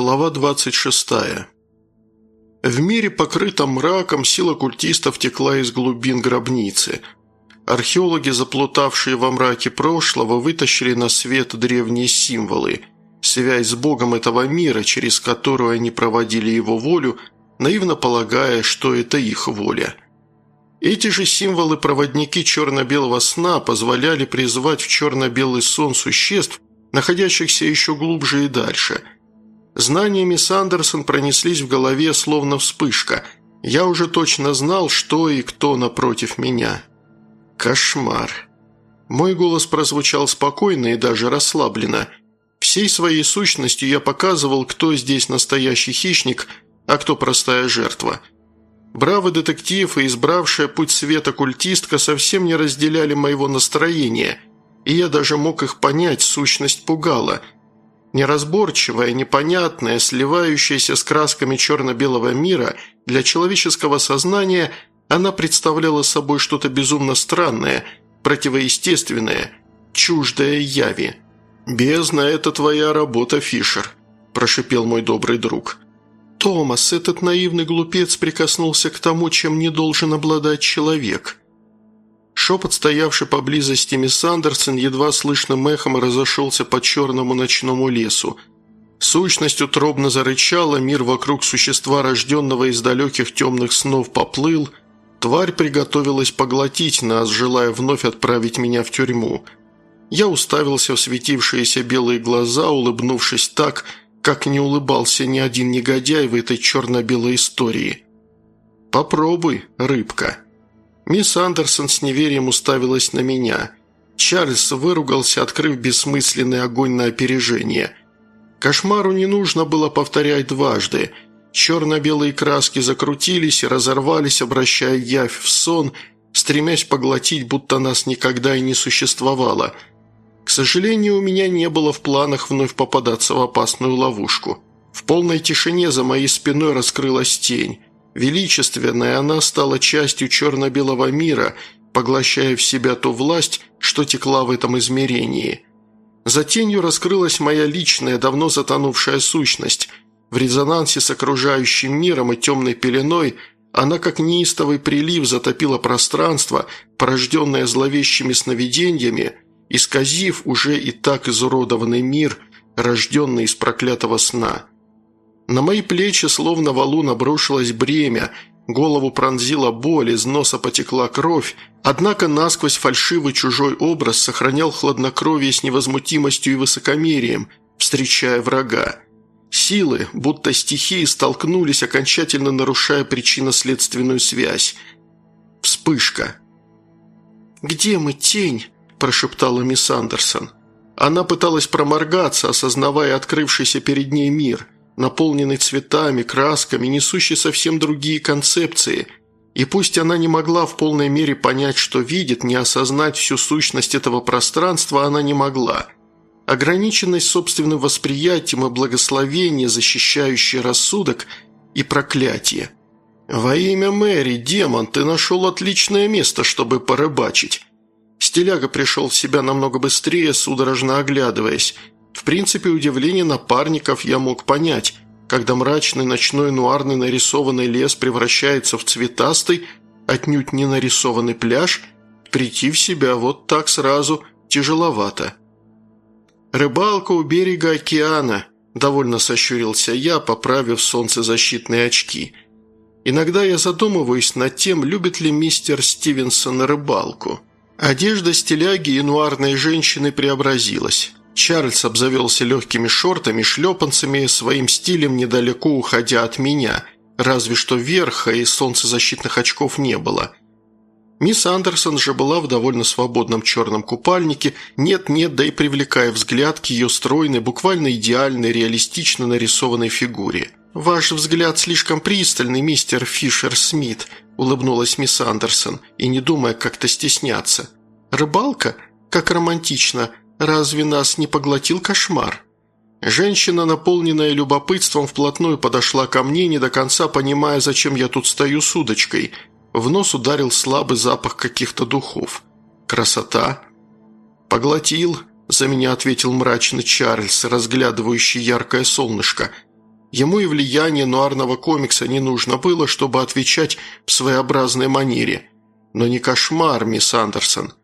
Глава 26. В мире, покрытом мраком, сила культистов текла из глубин гробницы. Археологи, заплутавшие во мраке прошлого, вытащили на свет древние символы, связь с Богом этого мира, через которую они проводили его волю, наивно полагая, что это их воля. Эти же символы-проводники черно-белого сна позволяли призвать в черно-белый сон существ, находящихся еще глубже и дальше – Знаниями Сандерсон пронеслись в голове словно вспышка. Я уже точно знал, что и кто напротив меня. Кошмар. Мой голос прозвучал спокойно и даже расслабленно. Всей своей сущностью я показывал, кто здесь настоящий хищник, а кто простая жертва. Бравый детектив и избравшая путь света культистка совсем не разделяли моего настроения, и я даже мог их понять, сущность пугала – Неразборчивая, непонятная, сливающаяся с красками черно-белого мира, для человеческого сознания она представляла собой что-то безумно странное, противоестественное, чуждое яви. «Бездна – это твоя работа, Фишер», – прошипел мой добрый друг. «Томас, этот наивный глупец прикоснулся к тому, чем не должен обладать человек». Шепот, стоявший поблизости мисс Андерсон, едва слышным эхом разошелся по черному ночному лесу. Сущность утробно зарычала, мир вокруг существа, рожденного из далеких темных снов, поплыл. Тварь приготовилась поглотить нас, желая вновь отправить меня в тюрьму. Я уставился в светившиеся белые глаза, улыбнувшись так, как не улыбался ни один негодяй в этой черно-белой истории. «Попробуй, рыбка». Мисс Андерсон с неверием уставилась на меня. Чарльз выругался, открыв бессмысленный огонь на опережение. Кошмару не нужно было повторять дважды. Черно-белые краски закрутились и разорвались, обращая явь в сон, стремясь поглотить, будто нас никогда и не существовало. К сожалению, у меня не было в планах вновь попадаться в опасную ловушку. В полной тишине за моей спиной раскрылась тень. Величественная она стала частью черно-белого мира, поглощая в себя ту власть, что текла в этом измерении. За тенью раскрылась моя личная, давно затонувшая сущность. В резонансе с окружающим миром и темной пеленой она, как неистовый прилив, затопила пространство, порожденное зловещими сновидениями, исказив уже и так изуродованный мир, рожденный из проклятого сна – на мои плечи словно валун обрушилось бремя, голову пронзила боль, из носа потекла кровь, однако насквозь фальшивый чужой образ сохранял хладнокровие с невозмутимостью и высокомерием, встречая врага. Силы, будто стихии, столкнулись, окончательно нарушая причинно-следственную связь. Вспышка. «Где мы, тень?» – прошептала мисс Андерсон. Она пыталась проморгаться, осознавая открывшийся перед ней мир – наполненный цветами, красками, несущий совсем другие концепции. И пусть она не могла в полной мере понять, что видит, не осознать всю сущность этого пространства она не могла. Ограниченность собственным восприятием и благословение, защищающее рассудок и проклятие. «Во имя Мэри, демон, ты нашел отличное место, чтобы порыбачить». Стиляга пришел в себя намного быстрее, судорожно оглядываясь – в принципе, удивление напарников я мог понять, когда мрачный ночной нуарный нарисованный лес превращается в цветастый, отнюдь не нарисованный пляж, прийти в себя вот так сразу тяжеловато. «Рыбалка у берега океана», – довольно сощурился я, поправив солнцезащитные очки. «Иногда я задумываюсь над тем, любит ли мистер Стивенсон рыбалку». Одежда стиляги и нуарной женщины преобразилась. Чарльз обзавелся легкими шортами, шлепанцами, своим стилем недалеко уходя от меня, разве что верха и солнцезащитных очков не было. Мисс Андерсон же была в довольно свободном черном купальнике, нет-нет, да и привлекая взгляд к ее стройной, буквально идеальной, реалистично нарисованной фигуре. «Ваш взгляд слишком пристальный, мистер Фишер-Смит», – улыбнулась мисс Андерсон, и не думая как-то стесняться. «Рыбалка? Как романтично. Разве нас не поглотил кошмар?» Женщина, наполненная любопытством, вплотную подошла ко мне, не до конца понимая, зачем я тут стою с удочкой. В нос ударил слабый запах каких-то духов. «Красота!» «Поглотил», – за меня ответил мрачный Чарльз, разглядывающий яркое солнышко. Ему и влияние нуарного комикса не нужно было, чтобы отвечать в своеобразной манере. Но не кошмар, мисс Андерсон.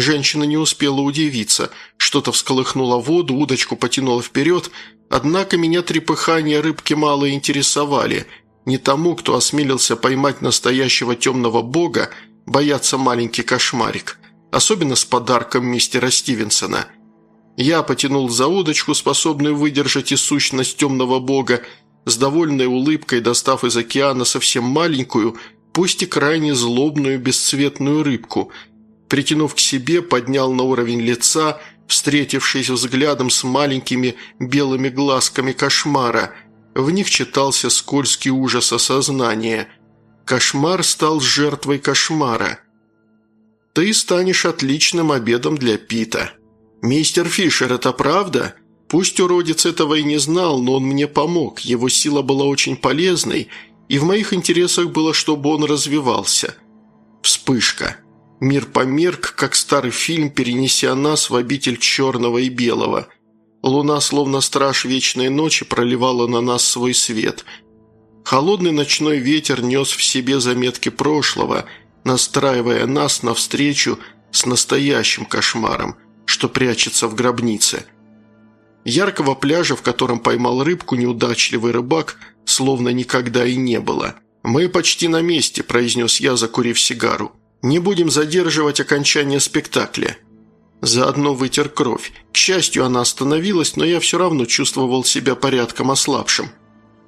Женщина не успела удивиться. Что-то всколыхнуло воду, удочку потянуло вперед, однако меня трепыхания рыбки мало интересовали. Не тому, кто осмелился поймать настоящего темного бога, бояться маленький кошмарик. Особенно с подарком мистера Стивенсона – я потянул за удочку, способную выдержать и сущность темного бога, с довольной улыбкой достав из океана совсем маленькую, пусть и крайне злобную бесцветную рыбку. Притянув к себе, поднял на уровень лица, встретившись взглядом с маленькими белыми глазками кошмара. В них читался скользкий ужас осознания. Кошмар стал жертвой кошмара. «Ты станешь отличным обедом для Пита», «Мистер Фишер, это правда? Пусть уродец этого и не знал, но он мне помог, его сила была очень полезной, и в моих интересах было, чтобы он развивался». Вспышка. Мир померк, как старый фильм, перенеся нас в обитель черного и белого. Луна, словно страж вечной ночи, проливала на нас свой свет. Холодный ночной ветер нес в себе заметки прошлого, настраивая нас навстречу с настоящим кошмаром – что прячется в гробнице. Яркого пляжа, в котором поймал рыбку неудачливый рыбак, словно никогда и не было. «Мы почти на месте», – произнес я, закурив сигару. «Не будем задерживать окончание спектакля». Заодно вытер кровь. К счастью, она остановилась, но я все равно чувствовал себя порядком ослабшим.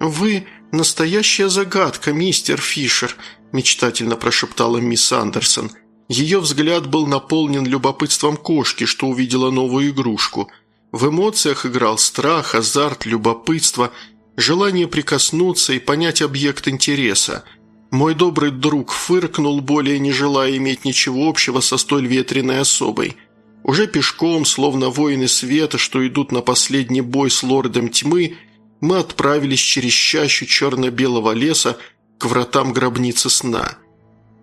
«Вы – настоящая загадка, мистер Фишер», – мечтательно прошептала мисс Андерсон. Ее взгляд был наполнен любопытством кошки, что увидела новую игрушку. В эмоциях играл страх, азарт, любопытство, желание прикоснуться и понять объект интереса. Мой добрый друг фыркнул, более не желая иметь ничего общего со столь ветреной особой. Уже пешком, словно воины света, что идут на последний бой с лордом тьмы, мы отправились через чащу черно-белого леса к вратам гробницы сна –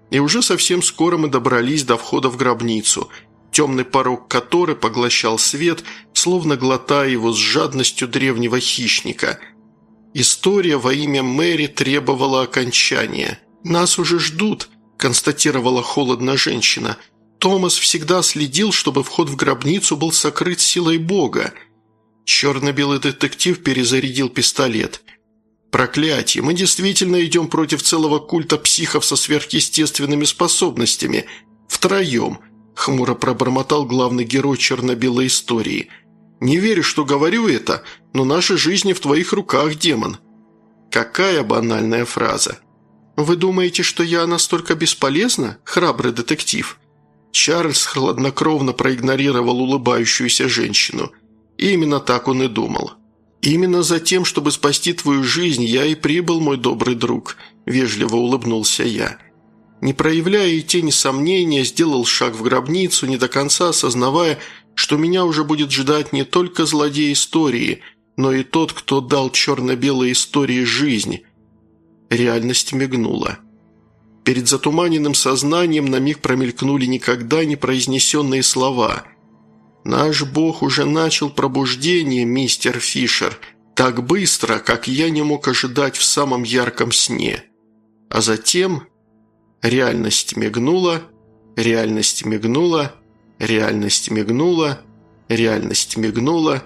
и уже совсем скоро мы добрались до входа в гробницу, темный порог которой поглощал свет, словно глотая его с жадностью древнего хищника. История во имя Мэри требовала окончания. «Нас уже ждут», – констатировала холодно женщина. «Томас всегда следил, чтобы вход в гробницу был сокрыт силой Бога». Черно-белый детектив перезарядил пистолет – «Проклятие! Мы действительно идем против целого культа психов со сверхъестественными способностями. Втроем!» – хмуро пробормотал главный герой черно-белой истории. «Не верю, что говорю это, но наши жизни в твоих руках, демон». Какая банальная фраза. «Вы думаете, что я настолько бесполезна, храбрый детектив?» Чарльз хладнокровно проигнорировал улыбающуюся женщину. И именно так он и думал. «Именно за тем, чтобы спасти твою жизнь, я и прибыл, мой добрый друг», – вежливо улыбнулся я. Не проявляя и тени сомнения, сделал шаг в гробницу, не до конца осознавая, что меня уже будет ждать не только злодей истории, но и тот, кто дал черно-белой истории жизнь. Реальность мигнула. Перед затуманенным сознанием на миг промелькнули никогда не произнесенные слова – «Наш бог уже начал пробуждение, мистер Фишер, так быстро, как я не мог ожидать в самом ярком сне». А затем реальность мигнула, реальность мигнула, реальность мигнула, реальность мигнула, реальность мигнула.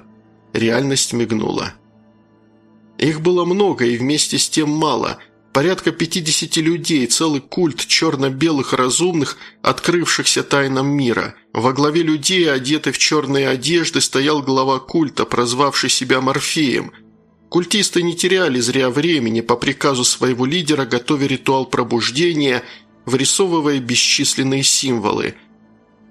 Их было много и вместе с тем мало – Порядка 50 людей, целый культ черно-белых разумных, открывшихся тайнам мира. Во главе людей, одетый в черные одежды, стоял глава культа, прозвавший себя Морфеем. Культисты не теряли зря времени, по приказу своего лидера готовя ритуал пробуждения, вырисовывая бесчисленные символы.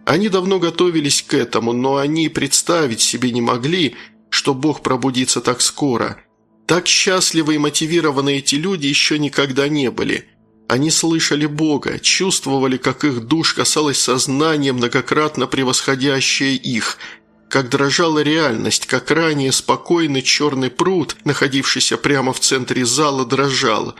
Они давно готовились к этому, но они представить себе не могли, что Бог пробудится так скоро – так счастливы и мотивированы эти люди еще никогда не были. Они слышали Бога, чувствовали, как их душ касалось сознания, многократно превосходящее их, как дрожала реальность, как ранее спокойный черный пруд, находившийся прямо в центре зала, дрожал.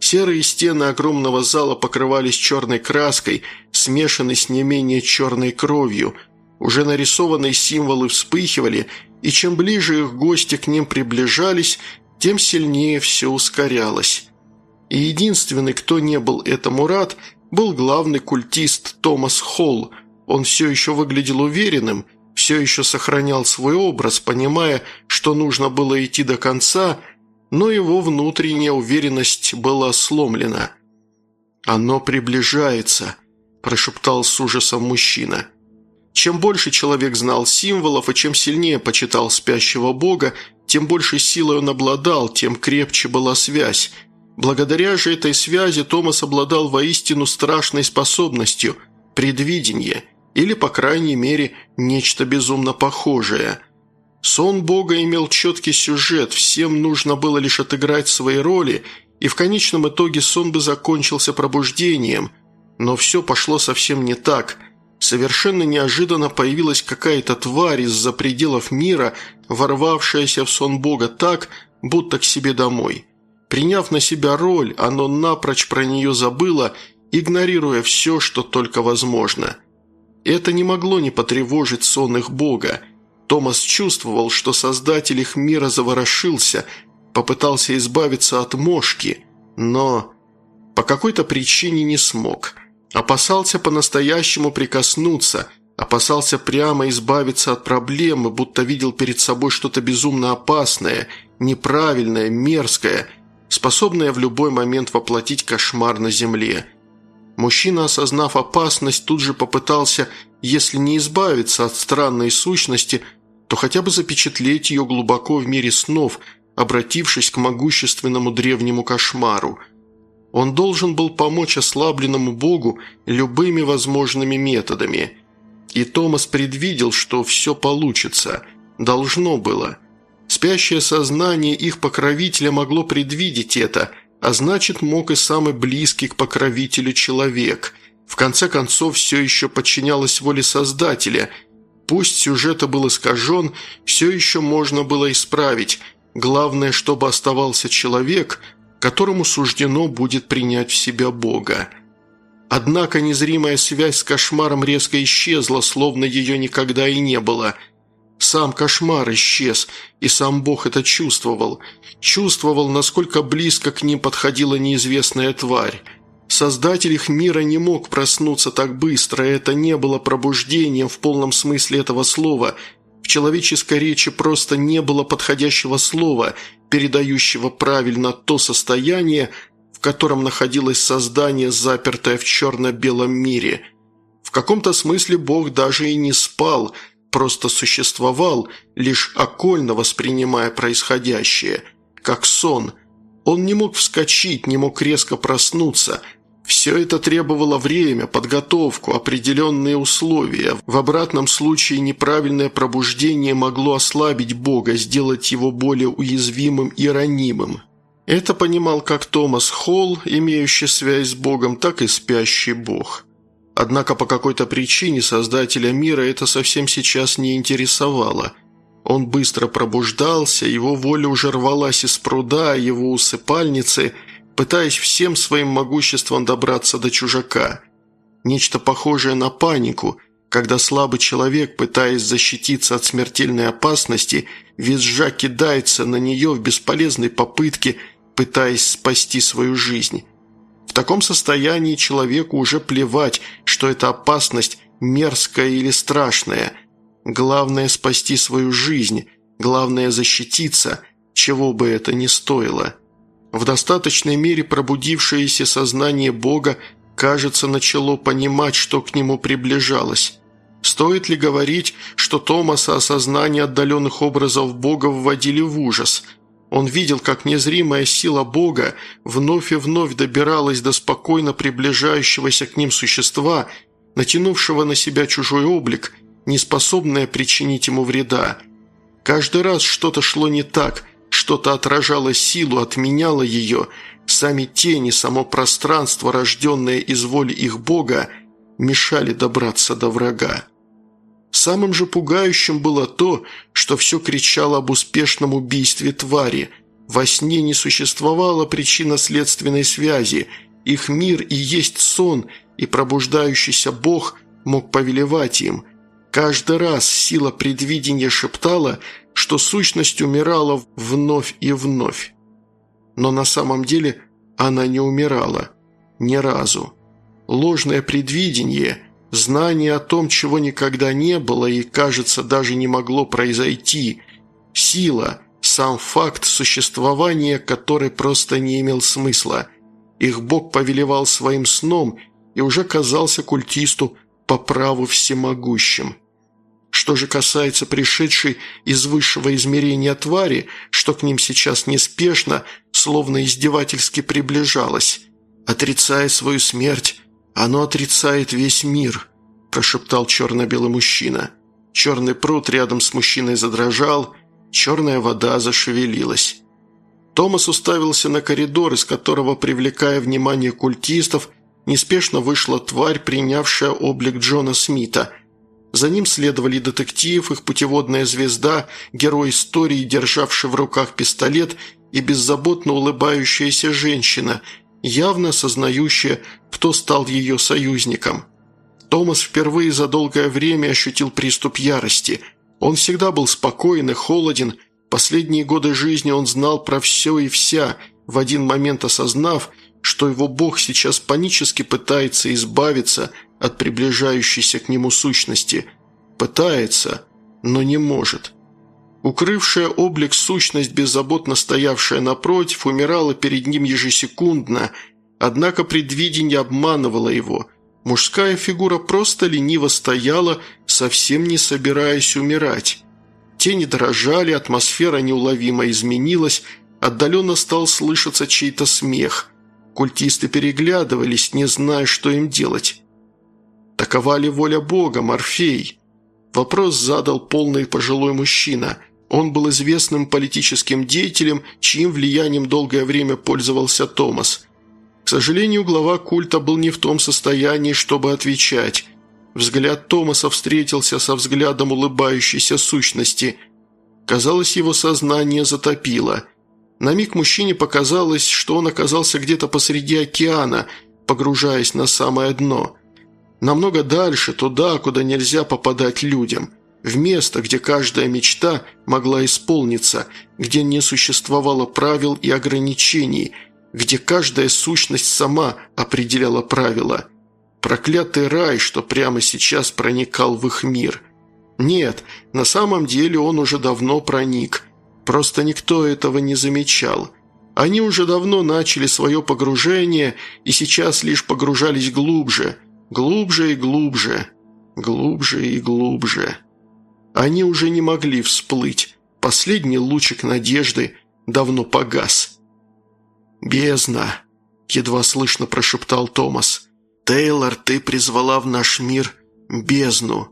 Серые стены огромного зала покрывались черной краской, смешанной с не менее черной кровью. Уже нарисованные символы вспыхивали, и чем ближе их гости к ним приближались, тем сильнее все ускорялось. И единственный, кто не был этому рад, был главный культист Томас Холл. Он все еще выглядел уверенным, все еще сохранял свой образ, понимая, что нужно было идти до конца, но его внутренняя уверенность была сломлена. «Оно приближается», – прошептал с ужасом мужчина. Чем больше человек знал символов и чем сильнее почитал спящего бога, тем больше силой он обладал, тем крепче была связь. Благодаря же этой связи Томас обладал воистину страшной способностью – предвидение, или, по крайней мере, нечто безумно похожее. Сон Бога имел четкий сюжет, всем нужно было лишь отыграть свои роли, и в конечном итоге сон бы закончился пробуждением, но все пошло совсем не так – Совершенно неожиданно появилась какая-то тварь из-за пределов мира, ворвавшаяся в сон Бога так, будто к себе домой. Приняв на себя роль, оно напрочь про нее забыло, игнорируя все, что только возможно. Это не могло не потревожить сон их Бога. Томас чувствовал, что создатель их мира заворошился, попытался избавиться от мошки, но по какой-то причине не смог – Опасался по-настоящему прикоснуться, опасался прямо избавиться от проблемы, будто видел перед собой что-то безумно опасное, неправильное, мерзкое, способное в любой момент воплотить кошмар на земле. Мужчина, осознав опасность, тут же попытался, если не избавиться от странной сущности, то хотя бы запечатлеть ее глубоко в мире снов, обратившись к могущественному древнему кошмару – он должен был помочь ослабленному Богу любыми возможными методами. И Томас предвидел, что все получится. Должно было. Спящее сознание их покровителя могло предвидеть это, а значит, мог и самый близкий к покровителю человек. В конце концов, все еще подчинялось воле Создателя. Пусть сюжет был искажен, все еще можно было исправить. Главное, чтобы оставался человек – которому суждено будет принять в себя Бога. Однако незримая связь с кошмаром резко исчезла, словно ее никогда и не было. Сам кошмар исчез, и сам Бог это чувствовал. Чувствовал, насколько близко к ним подходила неизвестная тварь. Создатель их мира не мог проснуться так быстро, это не было пробуждением в полном смысле этого слова – в человеческой речи просто не было подходящего слова, передающего правильно то состояние, в котором находилось создание, запертое в черно-белом мире. В каком-то смысле Бог даже и не спал, просто существовал, лишь окольно воспринимая происходящее, как сон. Он не мог вскочить, не мог резко проснуться – все это требовало время, подготовку, определенные условия. В обратном случае неправильное пробуждение могло ослабить Бога, сделать его более уязвимым и ранимым. Это понимал как Томас Холл, имеющий связь с Богом, так и спящий Бог. Однако по какой-то причине Создателя мира это совсем сейчас не интересовало. Он быстро пробуждался, его воля уже рвалась из пруда, его усыпальницы – пытаясь всем своим могуществом добраться до чужака. Нечто похожее на панику, когда слабый человек, пытаясь защититься от смертельной опасности, визжа кидается на нее в бесполезной попытке, пытаясь спасти свою жизнь. В таком состоянии человеку уже плевать, что эта опасность мерзкая или страшная. Главное – спасти свою жизнь, главное – защититься, чего бы это ни стоило. В достаточной мере пробудившееся сознание Бога, кажется, начало понимать, что к нему приближалось. Стоит ли говорить, что Томаса осознание отдаленных образов Бога вводили в ужас? Он видел, как незримая сила Бога вновь и вновь добиралась до спокойно приближающегося к ним существа, натянувшего на себя чужой облик, неспособное причинить ему вреда. Каждый раз что-то шло не так – что-то отражало силу, отменяло ее. Сами тени, само пространство, рожденное из воли их бога, мешали добраться до врага. Самым же пугающим было то, что все кричало об успешном убийстве твари. Во сне не существовало причинно-следственной связи. Их мир и есть сон, и пробуждающийся бог мог повелевать им. Каждый раз сила предвидения шептала, что сущность умирала вновь и вновь. Но на самом деле она не умирала. Ни разу. Ложное предвидение, знание о том, чего никогда не было и, кажется, даже не могло произойти, сила, сам факт существования, который просто не имел смысла. Их бог повелевал своим сном и уже казался культисту по праву всемогущим. Что же касается пришедшей из высшего измерения твари, что к ним сейчас неспешно, словно издевательски приближалась, отрицая свою смерть, оно отрицает весь мир», – прошептал черно-белый мужчина. Черный пруд рядом с мужчиной задрожал, черная вода зашевелилась. Томас уставился на коридор, из которого, привлекая внимание культистов, неспешно вышла тварь, принявшая облик Джона Смита. За ним следовали детектив, их путеводная звезда, герой истории, державший в руках пистолет, и беззаботно улыбающаяся женщина, явно осознающая, кто стал ее союзником. Томас впервые за долгое время ощутил приступ ярости. Он всегда был спокоен и холоден. Последние годы жизни он знал про все и вся, в один момент осознав, что его бог сейчас панически пытается избавиться от приближающейся к нему сущности. Пытается, но не может. Укрывшая облик сущность, беззаботно стоявшая напротив, умирала перед ним ежесекундно, однако предвидение обманывало его. Мужская фигура просто лениво стояла, совсем не собираясь умирать. Тени дрожали, атмосфера неуловимо изменилась, отдаленно стал слышаться чей-то смех. Культисты переглядывались, не зная, что им делать. «Такова ли воля Бога, Морфей?» Вопрос задал полный пожилой мужчина. Он был известным политическим деятелем, чьим влиянием долгое время пользовался Томас. К сожалению, глава культа был не в том состоянии, чтобы отвечать. Взгляд Томаса встретился со взглядом улыбающейся сущности. Казалось, его сознание затопило. На миг мужчине показалось, что он оказался где-то посреди океана, погружаясь на самое дно. Намного дальше, туда, куда нельзя попадать людям – в место, где каждая мечта могла исполниться, где не существовало правил и ограничений, где каждая сущность сама определяла правила. Проклятый рай, что прямо сейчас проникал в их мир. Нет, на самом деле он уже давно проник. Просто никто этого не замечал. Они уже давно начали свое погружение и сейчас лишь погружались глубже, глубже и глубже, глубже и глубже. Они уже не могли всплыть. Последний лучик надежды давно погас. «Бездна!» – едва слышно прошептал Томас. «Тейлор, ты призвала в наш мир бездну!»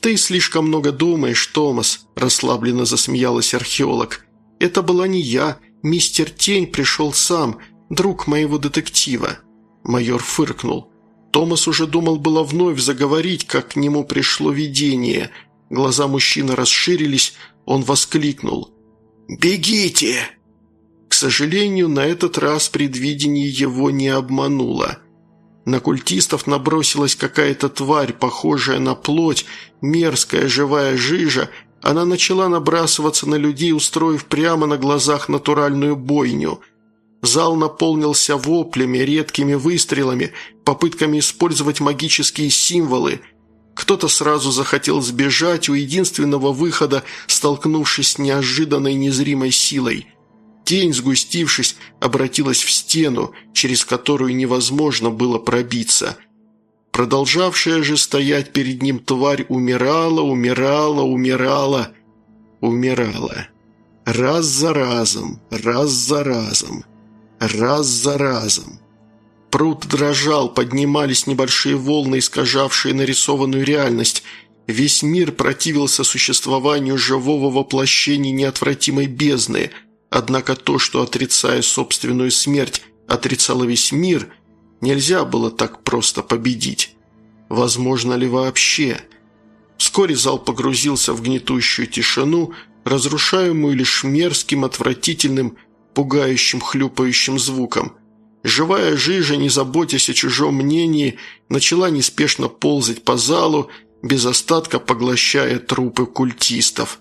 «Ты слишком много думаешь, Томас», – расслабленно засмеялась археолог. «Это была не я. Мистер Тень пришел сам, друг моего детектива». Майор фыркнул. Томас уже думал было вновь заговорить, как к нему пришло видение. Глаза мужчины расширились, он воскликнул. «Бегите!» К сожалению, на этот раз предвидение его не обмануло. На культистов набросилась какая-то тварь, похожая на плоть, мерзкая живая жижа. Она начала набрасываться на людей, устроив прямо на глазах натуральную бойню – Зал наполнился воплями, редкими выстрелами, попытками использовать магические символы. Кто-то сразу захотел сбежать у единственного выхода, столкнувшись с неожиданной незримой силой. Тень, сгустившись, обратилась в стену, через которую невозможно было пробиться. Продолжавшая же стоять перед ним тварь умирала, умирала, умирала, умирала. Раз за разом, раз за разом раз за разом. Пруд дрожал, поднимались небольшие волны, искажавшие нарисованную реальность. Весь мир противился существованию живого воплощения неотвратимой бездны. Однако то, что, отрицая собственную смерть, отрицало весь мир, нельзя было так просто победить. Возможно ли вообще? Вскоре зал погрузился в гнетущую тишину, разрушаемую лишь мерзким, отвратительным, пугающим хлюпающим звуком. Живая жижа, не заботясь о чужом мнении, начала неспешно ползать по залу, без остатка поглощая трупы культистов.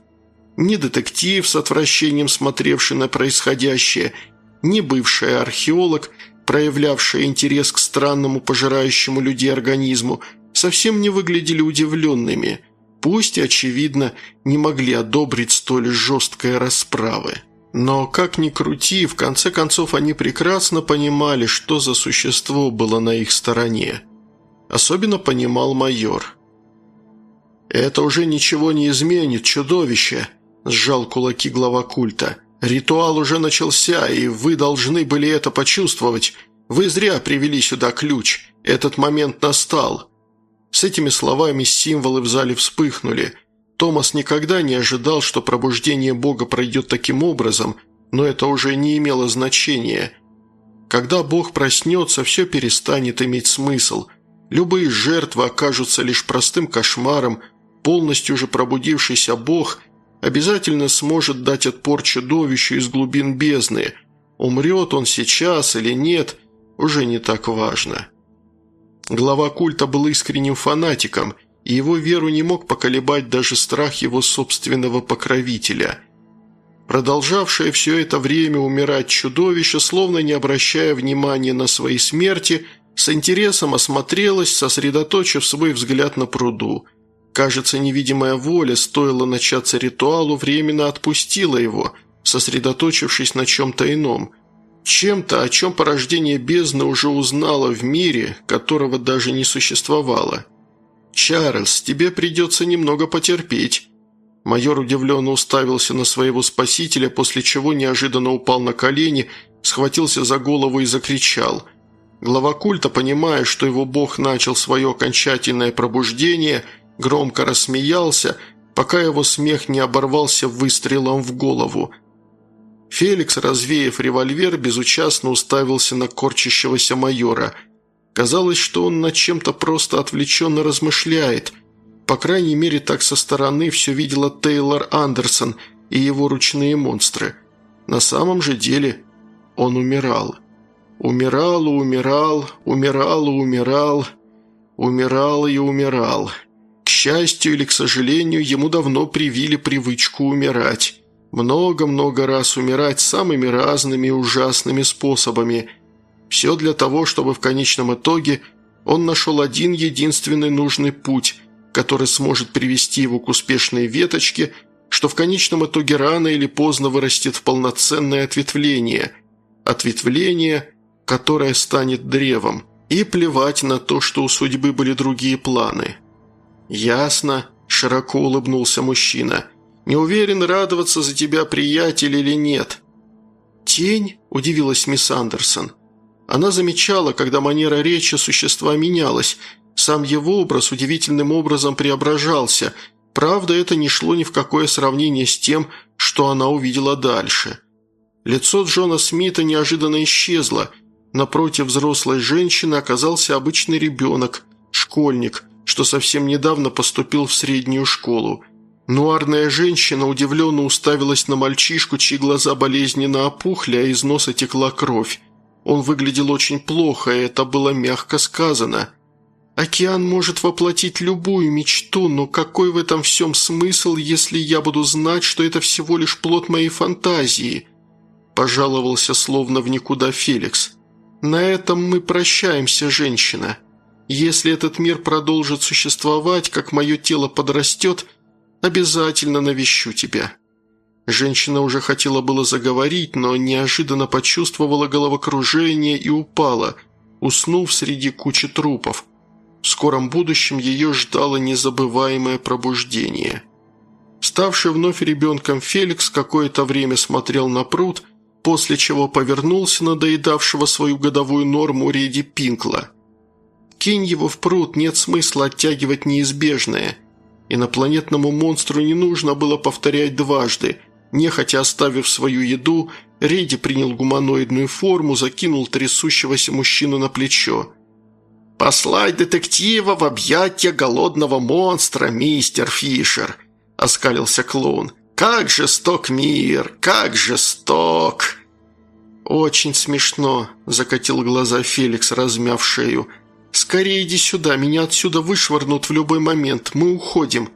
ни детектив с отвращением смотревший на происходящее, ни бывший археолог, проявлявший интерес к странному пожирающему людей организму, совсем не выглядели удивленными, пусть, очевидно, не могли одобрить столь жесткой расправы. Но, как ни крути, в конце концов они прекрасно понимали, что за существо было на их стороне. Особенно понимал майор. «Это уже ничего не изменит, чудовище!» – сжал кулаки глава культа. «Ритуал уже начался, и вы должны были это почувствовать. Вы зря привели сюда ключ. Этот момент настал». С этими словами символы в зале вспыхнули – Томас никогда не ожидал, что пробуждение Бога пройдет таким образом, но это уже не имело значения. Когда Бог проснется, все перестанет иметь смысл. Любые жертвы окажутся лишь простым кошмаром, полностью же пробудившийся Бог обязательно сможет дать отпор чудовищу из глубин бездны. Умрет он сейчас или нет, уже не так важно. Глава культа был искренним фанатиком – и его веру не мог поколебать даже страх его собственного покровителя. Продолжавшее все это время умирать чудовище, словно не обращая внимания на свои смерти, с интересом осмотрелось, сосредоточив свой взгляд на пруду. Кажется, невидимая воля, стоило начаться ритуалу, временно отпустила его, сосредоточившись на чем-то ином – чем-то, о чем порождение бездны уже узнало в мире, которого даже не существовало. «Чарльз, тебе придется немного потерпеть». Майор удивленно уставился на своего спасителя, после чего неожиданно упал на колени, схватился за голову и закричал. Глава культа, понимая, что его бог начал свое окончательное пробуждение, громко рассмеялся, пока его смех не оборвался выстрелом в голову. Феликс, развеяв револьвер, безучастно уставился на корчащегося майора – Казалось, что он над чем-то просто отвлеченно размышляет. По крайней мере, так со стороны все видела Тейлор Андерсон и его ручные монстры. На самом же деле он умирал. Умирал и умирал, умирал и умирал, умирал и умирал. К счастью или к сожалению, ему давно привили привычку умирать. Много-много раз умирать самыми разными ужасными способами – все для того, чтобы в конечном итоге он нашел один единственный нужный путь, который сможет привести его к успешной веточке, что в конечном итоге рано или поздно вырастет в полноценное ответвление. Ответвление, которое станет древом. И плевать на то, что у судьбы были другие планы. «Ясно», – широко улыбнулся мужчина. «Не уверен, радоваться за тебя, приятель, или нет». «Тень?» – удивилась мисс Андерсон – она замечала, когда манера речи существа менялась, сам его образ удивительным образом преображался, правда, это не шло ни в какое сравнение с тем, что она увидела дальше. Лицо Джона Смита неожиданно исчезло, напротив взрослой женщины оказался обычный ребенок, школьник, что совсем недавно поступил в среднюю школу. Нуарная женщина удивленно уставилась на мальчишку, чьи глаза болезненно опухли, а из носа текла кровь. Он выглядел очень плохо, и это было мягко сказано. «Океан может воплотить любую мечту, но какой в этом всем смысл, если я буду знать, что это всего лишь плод моей фантазии?» Пожаловался словно в никуда Феликс. «На этом мы прощаемся, женщина. Если этот мир продолжит существовать, как мое тело подрастет, обязательно навещу тебя». Женщина уже хотела было заговорить, но неожиданно почувствовала головокружение и упала, уснув среди кучи трупов. В скором будущем ее ждало незабываемое пробуждение. Ставший вновь ребенком Феликс какое-то время смотрел на пруд, после чего повернулся на доедавшего свою годовую норму Реди Пинкла. «Кинь его в пруд, нет смысла оттягивать неизбежное». Инопланетному монстру не нужно было повторять дважды – Нехотя оставив свою еду, Рейди принял гуманоидную форму, закинул трясущегося мужчину на плечо. «Послать детектива в объятия голодного монстра, мистер Фишер!» – оскалился клоун. «Как жесток мир! Как жесток!» «Очень смешно», – закатил глаза Феликс, размяв шею. «Скорее иди сюда, меня отсюда вышвырнут в любой момент, мы уходим».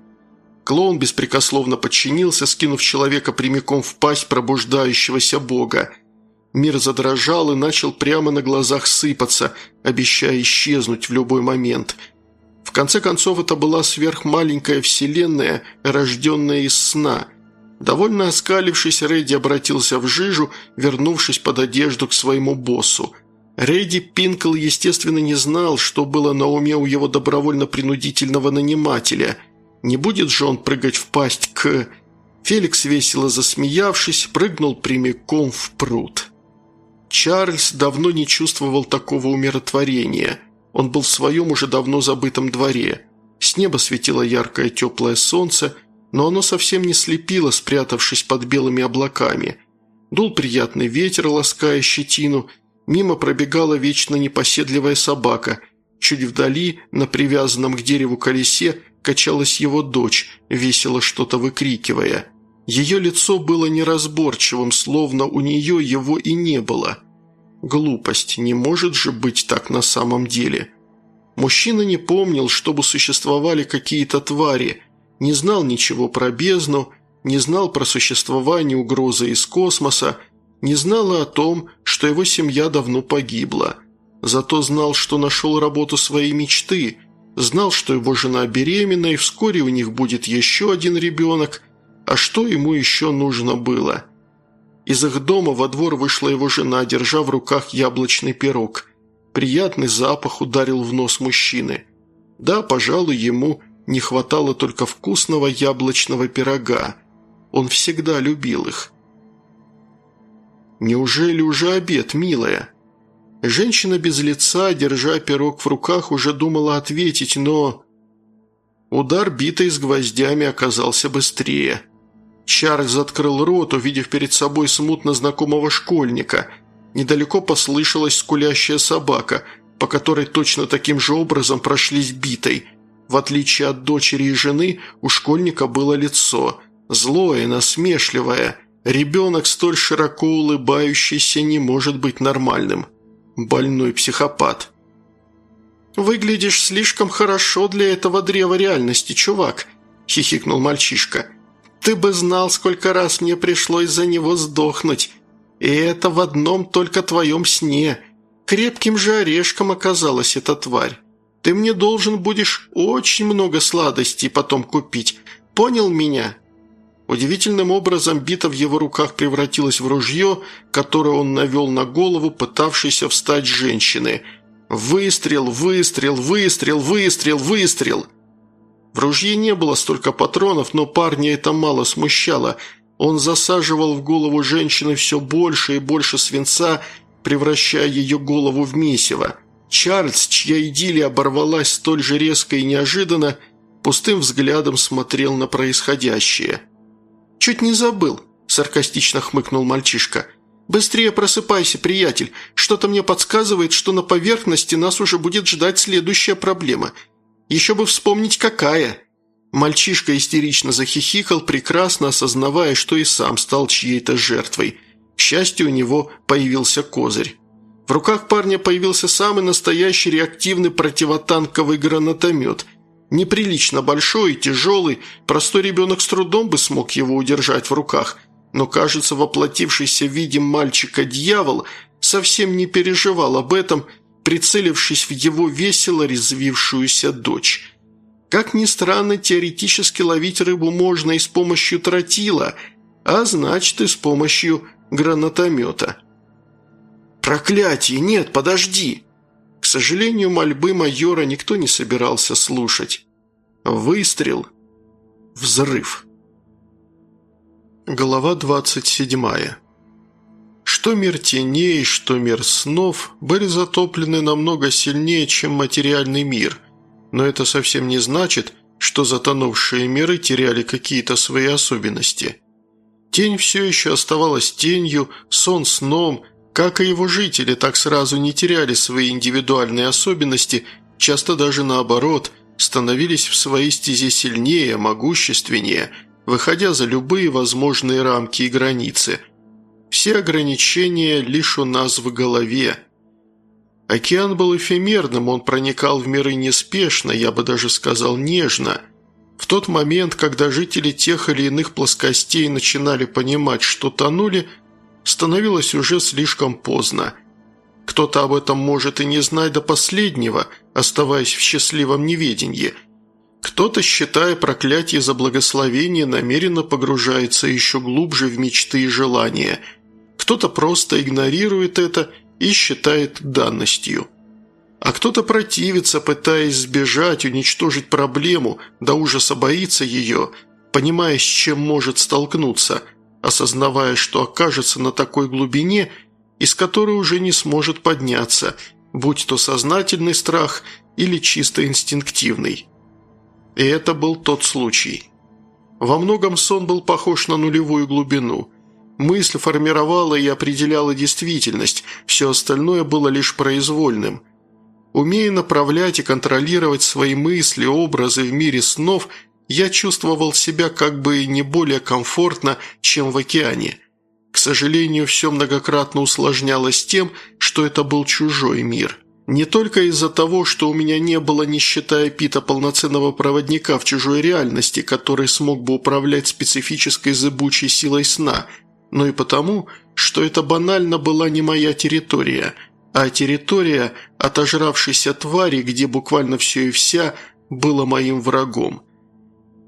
Клоун беспрекословно подчинился, скинув человека прямиком в пасть пробуждающегося бога. Мир задрожал и начал прямо на глазах сыпаться, обещая исчезнуть в любой момент. В конце концов, это была сверхмаленькая вселенная, рожденная из сна. Довольно оскалившись, Рэдди обратился в жижу, вернувшись под одежду к своему боссу. Рэдди Пинкл, естественно, не знал, что было на уме у его добровольно-принудительного нанимателя – не будет же он прыгать в пасть к... Феликс, весело засмеявшись, прыгнул прямиком в пруд. Чарльз давно не чувствовал такого умиротворения. Он был в своем уже давно забытом дворе. С неба светило яркое теплое солнце, но оно совсем не слепило, спрятавшись под белыми облаками. Дул приятный ветер, лаская щетину, мимо пробегала вечно непоседливая собака. Чуть вдали, на привязанном к дереву колесе, качалась его дочь, весело что-то выкрикивая. Ее лицо было неразборчивым, словно у нее его и не было. Глупость, не может же быть так на самом деле. Мужчина не помнил, чтобы существовали какие-то твари, не знал ничего про бездну, не знал про существование угрозы из космоса, не знал о том, что его семья давно погибла. Зато знал, что нашел работу своей мечты – Знал, что его жена беременна, и вскоре у них будет еще один ребенок. А что ему еще нужно было? Из их дома во двор вышла его жена, держа в руках яблочный пирог. Приятный запах ударил в нос мужчины. Да, пожалуй, ему не хватало только вкусного яблочного пирога. Он всегда любил их. «Неужели уже обед, милая?» Женщина без лица, держа пирог в руках, уже думала ответить, но... Удар битой с гвоздями оказался быстрее. Чарльз открыл рот, увидев перед собой смутно знакомого школьника. Недалеко послышалась скулящая собака, по которой точно таким же образом прошлись битой. В отличие от дочери и жены, у школьника было лицо. Злое, насмешливое. Ребенок, столь широко улыбающийся, не может быть нормальным больной психопат. «Выглядишь слишком хорошо для этого древа реальности, чувак», – хихикнул мальчишка. «Ты бы знал, сколько раз мне пришлось за него сдохнуть. И это в одном только твоем сне. Крепким же орешком оказалась эта тварь. Ты мне должен будешь очень много сладостей потом купить. Понял меня?» Удивительным образом бита в его руках превратилась в ружье, которое он навел на голову, пытавшейся встать женщины. Выстрел, выстрел, выстрел, выстрел, выстрел. В ружье не было столько патронов, но парня это мало смущало. Он засаживал в голову женщины все больше и больше свинца, превращая ее голову в месиво. Чарльз, чья идиллия оборвалась столь же резко и неожиданно, пустым взглядом смотрел на происходящее – «Чуть не забыл», – саркастично хмыкнул мальчишка. «Быстрее просыпайся, приятель. Что-то мне подсказывает, что на поверхности нас уже будет ждать следующая проблема. Еще бы вспомнить, какая». Мальчишка истерично захихикал, прекрасно осознавая, что и сам стал чьей-то жертвой. К счастью, у него появился козырь. В руках парня появился самый настоящий реактивный противотанковый гранатомет – Неприлично большой и тяжелый, простой ребенок с трудом бы смог его удержать в руках, но, кажется, воплотившийся в виде мальчика дьявол совсем не переживал об этом, прицелившись в его весело резвившуюся дочь. Как ни странно, теоретически ловить рыбу можно и с помощью тротила, а значит и с помощью гранатомета. «Проклятие! Нет, подожди!» Сожалению, мольбы майора никто не собирался слушать. Выстрел. Взрыв. Глава 27. Что мир теней, что мир снов были затоплены намного сильнее, чем материальный мир, но это совсем не значит, что затонувшие миры теряли какие-то свои особенности. Тень все еще оставалась тенью, сон сном – как и его жители, так сразу не теряли свои индивидуальные особенности, часто даже наоборот, становились в своей стезе сильнее, могущественнее, выходя за любые возможные рамки и границы. Все ограничения лишь у нас в голове. Океан был эфемерным, он проникал в миры неспешно, я бы даже сказал нежно. В тот момент, когда жители тех или иных плоскостей начинали понимать, что тонули, становилось уже слишком поздно. Кто-то об этом может и не знать до последнего, оставаясь в счастливом неведении. Кто-то, считая проклятие за благословение, намеренно погружается еще глубже в мечты и желания. Кто-то просто игнорирует это и считает данностью. А кто-то противится, пытаясь сбежать, уничтожить проблему, до ужаса боится ее, понимая, с чем может столкнуться, осознавая, что окажется на такой глубине, из которой уже не сможет подняться, будь то сознательный страх или чисто инстинктивный. И это был тот случай. Во многом сон был похож на нулевую глубину. Мысль формировала и определяла действительность, все остальное было лишь произвольным – Умея направлять и контролировать свои мысли, образы в мире снов, я чувствовал себя как бы не более комфортно, чем в океане. К сожалению, все многократно усложнялось тем, что это был чужой мир. Не только из-за того, что у меня не было, не считая Пита, полноценного проводника в чужой реальности, который смог бы управлять специфической зыбучей силой сна, но и потому, что это банально была не моя территория – а территория отожравшейся твари, где буквально все и вся, было моим врагом.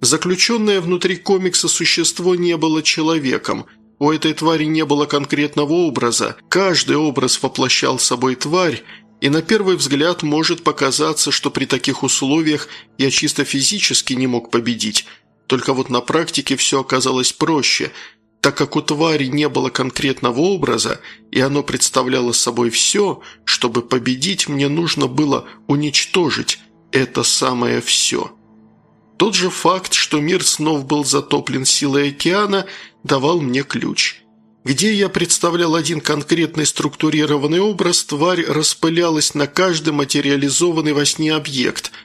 Заключенное внутри комикса существо не было человеком, у этой твари не было конкретного образа, каждый образ воплощал собой тварь, и на первый взгляд может показаться, что при таких условиях я чисто физически не мог победить, только вот на практике все оказалось проще – так как у твари не было конкретного образа, и оно представляло собой все, чтобы победить, мне нужно было уничтожить это самое все. Тот же факт, что мир снов был затоплен силой океана, давал мне ключ. Где я представлял один конкретный структурированный образ, тварь распылялась на каждый материализованный во сне объект –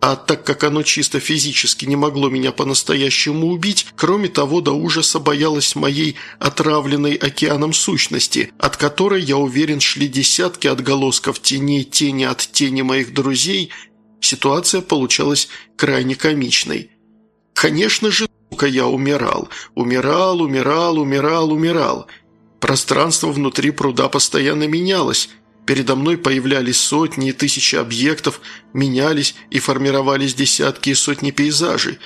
а так как оно чисто физически не могло меня по-настоящему убить, кроме того, до ужаса боялась моей отравленной океаном сущности, от которой, я уверен, шли десятки отголосков теней тени от тени моих друзей, ситуация получалась крайне комичной. Конечно же, сука, я умирал. Умирал, умирал, умирал, умирал. Пространство внутри пруда постоянно менялось – Передо мной появлялись сотни и тысячи объектов, менялись и формировались десятки и сотни пейзажей,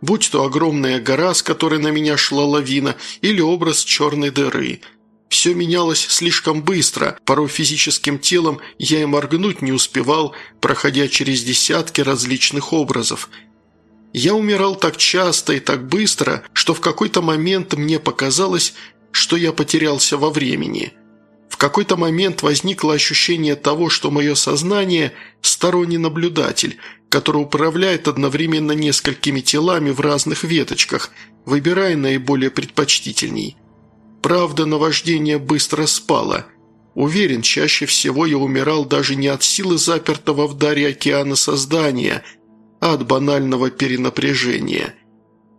будь то огромная гора, с которой на меня шла лавина, или образ черной дыры. Все менялось слишком быстро, порой физическим телом я и моргнуть не успевал, проходя через десятки различных образов. Я умирал так часто и так быстро, что в какой-то момент мне показалось, что я потерялся во времени – в какой-то момент возникло ощущение того, что мое сознание – сторонний наблюдатель, который управляет одновременно несколькими телами в разных веточках, выбирая наиболее предпочтительней. Правда, наваждение быстро спало. Уверен, чаще всего я умирал даже не от силы запертого в даре океана создания, а от банального перенапряжения.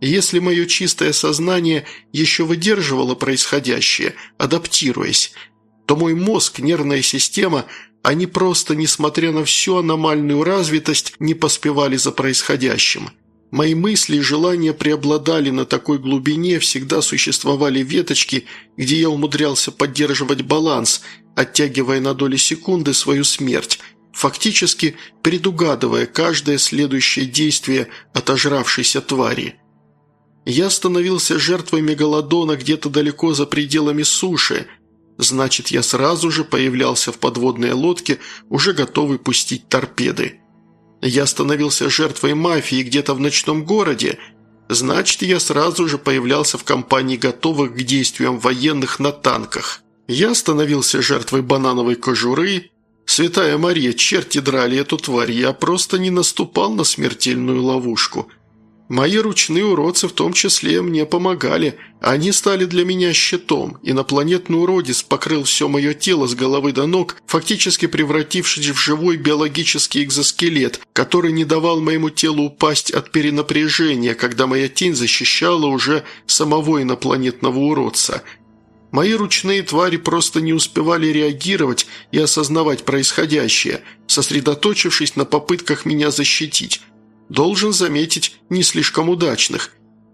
Если мое чистое сознание еще выдерживало происходящее, адаптируясь – то мой мозг, нервная система, они просто, несмотря на всю аномальную развитость, не поспевали за происходящим. Мои мысли и желания преобладали на такой глубине, всегда существовали веточки, где я умудрялся поддерживать баланс, оттягивая на доли секунды свою смерть, фактически предугадывая каждое следующее действие отожравшейся твари. Я становился жертвой мегалодона где-то далеко за пределами суши – Значит, я сразу же появлялся в подводной лодке, уже готовый пустить торпеды. Я становился жертвой мафии где-то в ночном городе. Значит, я сразу же появлялся в компании готовых к действиям военных на танках. Я становился жертвой банановой кожуры. Святая Мария, черти драли эту тварь, я просто не наступал на смертельную ловушку – Мои ручные уродцы в том числе мне помогали. Они стали для меня щитом. Инопланетный уродец покрыл все мое тело с головы до ног, фактически превратившись в живой биологический экзоскелет, который не давал моему телу упасть от перенапряжения, когда моя тень защищала уже самого инопланетного уродца. Мои ручные твари просто не успевали реагировать и осознавать происходящее, сосредоточившись на попытках меня защитить. Должен заметить, не слишком удачных.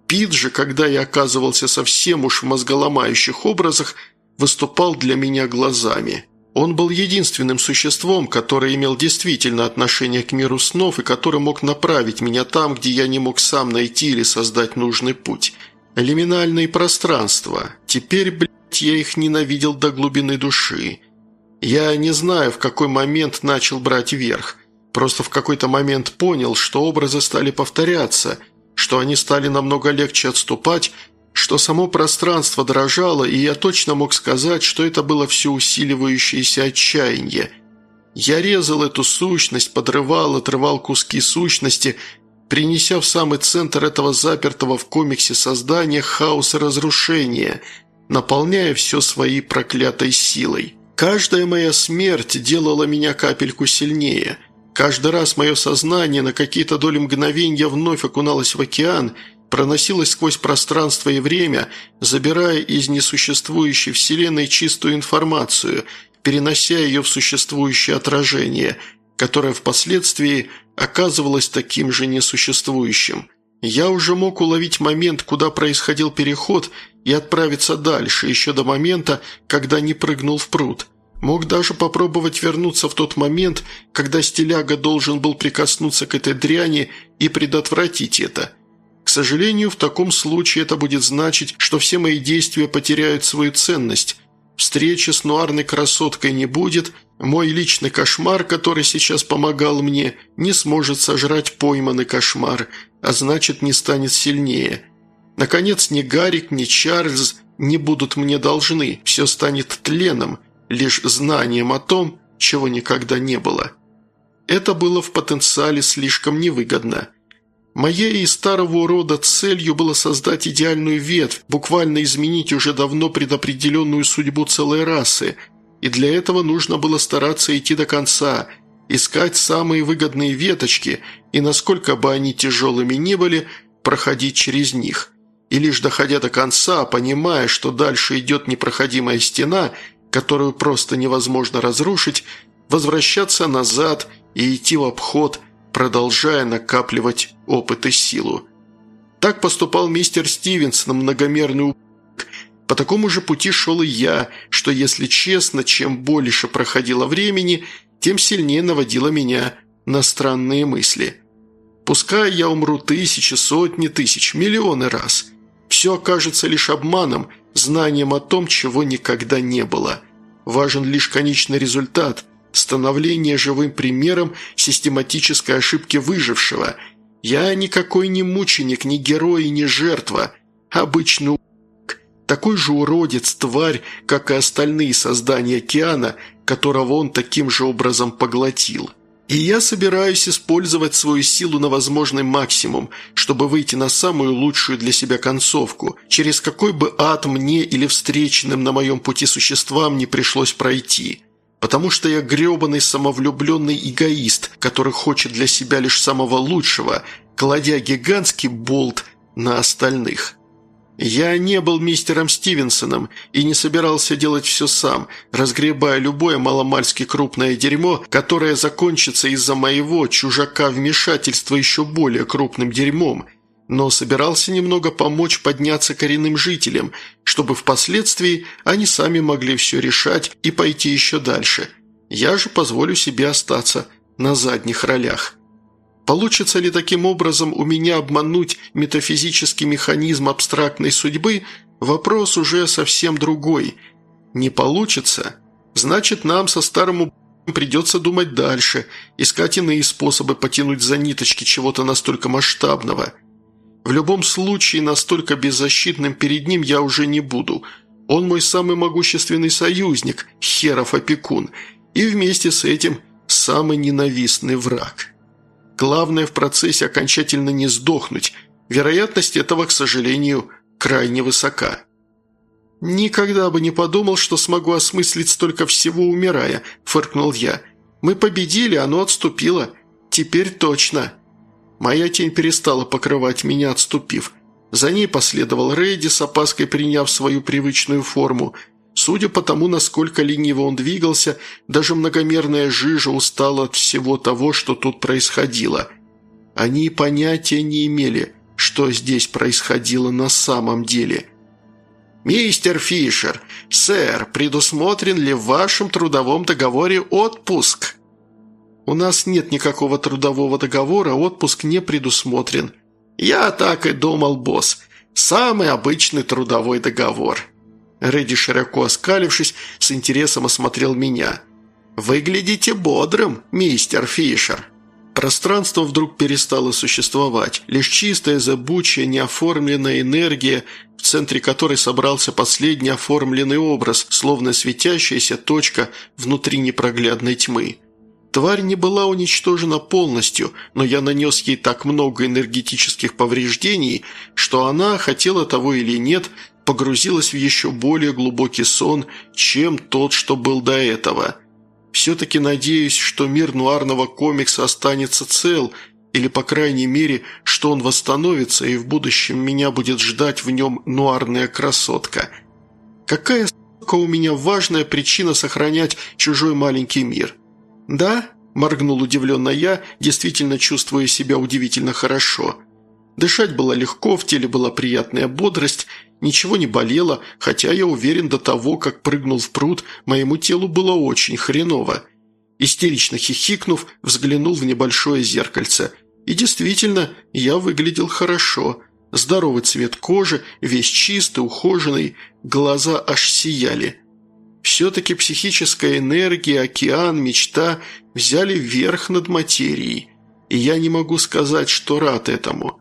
Пит же, когда я оказывался совсем уж в мозголомающих образах, выступал для меня глазами. Он был единственным существом, которое имел действительно отношение к миру снов и который мог направить меня там, где я не мог сам найти или создать нужный путь. Лиминальные пространства. Теперь, блядь, я их ненавидел до глубины души. Я не знаю, в какой момент начал брать верх. Просто в какой-то момент понял, что образы стали повторяться, что они стали намного легче отступать, что само пространство дрожало, и я точно мог сказать, что это было все усиливающееся отчаяние. Я резал эту сущность, подрывал, отрывал куски сущности, принеся в самый центр этого запертого в комиксе создания хаоса разрушения, наполняя все своей проклятой силой. Каждая моя смерть делала меня капельку сильнее. Каждый раз мое сознание на какие-то доли мгновения вновь окуналось в океан, проносилось сквозь пространство и время, забирая из несуществующей вселенной чистую информацию, перенося ее в существующее отражение, которое впоследствии оказывалось таким же несуществующим. Я уже мог уловить момент, куда происходил переход, и отправиться дальше, еще до момента, когда не прыгнул в пруд. Мог даже попробовать вернуться в тот момент, когда стиляга должен был прикоснуться к этой дряни и предотвратить это. К сожалению, в таком случае это будет значить, что все мои действия потеряют свою ценность. Встречи с нуарной красоткой не будет, мой личный кошмар, который сейчас помогал мне, не сможет сожрать пойманный кошмар, а значит не станет сильнее. Наконец, ни Гарик, ни Чарльз не будут мне должны, все станет тленом, лишь знанием о том, чего никогда не было. Это было в потенциале слишком невыгодно. Моей и старого урода целью было создать идеальную ветвь, буквально изменить уже давно предопределенную судьбу целой расы – и для этого нужно было стараться идти до конца, искать самые выгодные веточки и, насколько бы они тяжелыми ни были, проходить через них. И лишь доходя до конца, понимая, что дальше идет непроходимая стена, которую просто невозможно разрушить, возвращаться назад и идти в обход, продолжая накапливать опыт и силу. Так поступал мистер Стивенс на многомерный по такому же пути шел и я, что, если честно, чем больше проходило времени, тем сильнее наводило меня на странные мысли. Пускай я умру тысячи, сотни тысяч, миллионы раз. Все окажется лишь обманом, знанием о том, чего никогда не было. Важен лишь конечный результат – становление живым примером систематической ошибки выжившего. Я никакой не мученик, не герой не жертва. Обычный такой же уродец, тварь, как и остальные создания океана, которого он таким же образом поглотил. И я собираюсь использовать свою силу на возможный максимум, чтобы выйти на самую лучшую для себя концовку, через какой бы ад мне или встреченным на моем пути существам не пришлось пройти. Потому что я гребаный самовлюбленный эгоист, который хочет для себя лишь самого лучшего, кладя гигантский болт на остальных. Я не был мистером Стивенсоном и не собирался делать все сам, разгребая любое маломальски крупное дерьмо, которое закончится из-за моего чужака вмешательства еще более крупным дерьмом, но собирался немного помочь подняться коренным жителям, чтобы впоследствии они сами могли все решать и пойти еще дальше. Я же позволю себе остаться на задних ролях. Получится ли таким образом у меня обмануть метафизический механизм абстрактной судьбы – вопрос уже совсем другой. Не получится? Значит, нам со старым придется думать дальше, искать иные способы потянуть за ниточки чего-то настолько масштабного. В любом случае, настолько беззащитным перед ним я уже не буду. Он мой самый могущественный союзник, херов опекун, и вместе с этим самый ненавистный враг». Главное в процессе окончательно не сдохнуть. Вероятность этого, к сожалению, крайне высока. «Никогда бы не подумал, что смогу осмыслить столько всего, умирая», – фыркнул я. «Мы победили, оно отступило. Теперь точно». Моя тень перестала покрывать меня, отступив. За ней последовал Рейди, с опаской приняв свою привычную форму – Судя по тому, насколько лениво он двигался, даже многомерная жижа устала от всего того, что тут происходило. Они понятия не имели, что здесь происходило на самом деле. «Мистер Фишер, сэр, предусмотрен ли в вашем трудовом договоре отпуск?» «У нас нет никакого трудового договора, отпуск не предусмотрен». «Я так и думал, босс. Самый обычный трудовой договор». Редди, широко оскалившись, с интересом осмотрел меня. «Выглядите бодрым, мистер Фишер». Пространство вдруг перестало существовать. Лишь чистая, забучая, неоформленная энергия, в центре которой собрался последний оформленный образ, словно светящаяся точка внутри непроглядной тьмы. Тварь не была уничтожена полностью, но я нанес ей так много энергетических повреждений, что она, хотела того или нет, погрузилась в еще более глубокий сон, чем тот, что был до этого. Все-таки надеюсь, что мир нуарного комикса останется цел, или, по крайней мере, что он восстановится, и в будущем меня будет ждать в нем нуарная красотка. Какая, сука, у меня важная причина сохранять чужой маленький мир? Да, моргнул удивленно я, действительно чувствуя себя удивительно хорошо. Дышать было легко, в теле была приятная бодрость, Ничего не болело, хотя я уверен, до того, как прыгнул в пруд, моему телу было очень хреново. Истерично хихикнув, взглянул в небольшое зеркальце. И действительно, я выглядел хорошо. Здоровый цвет кожи, весь чистый, ухоженный, глаза аж сияли. Все-таки психическая энергия, океан, мечта взяли верх над материей. И я не могу сказать, что рад этому.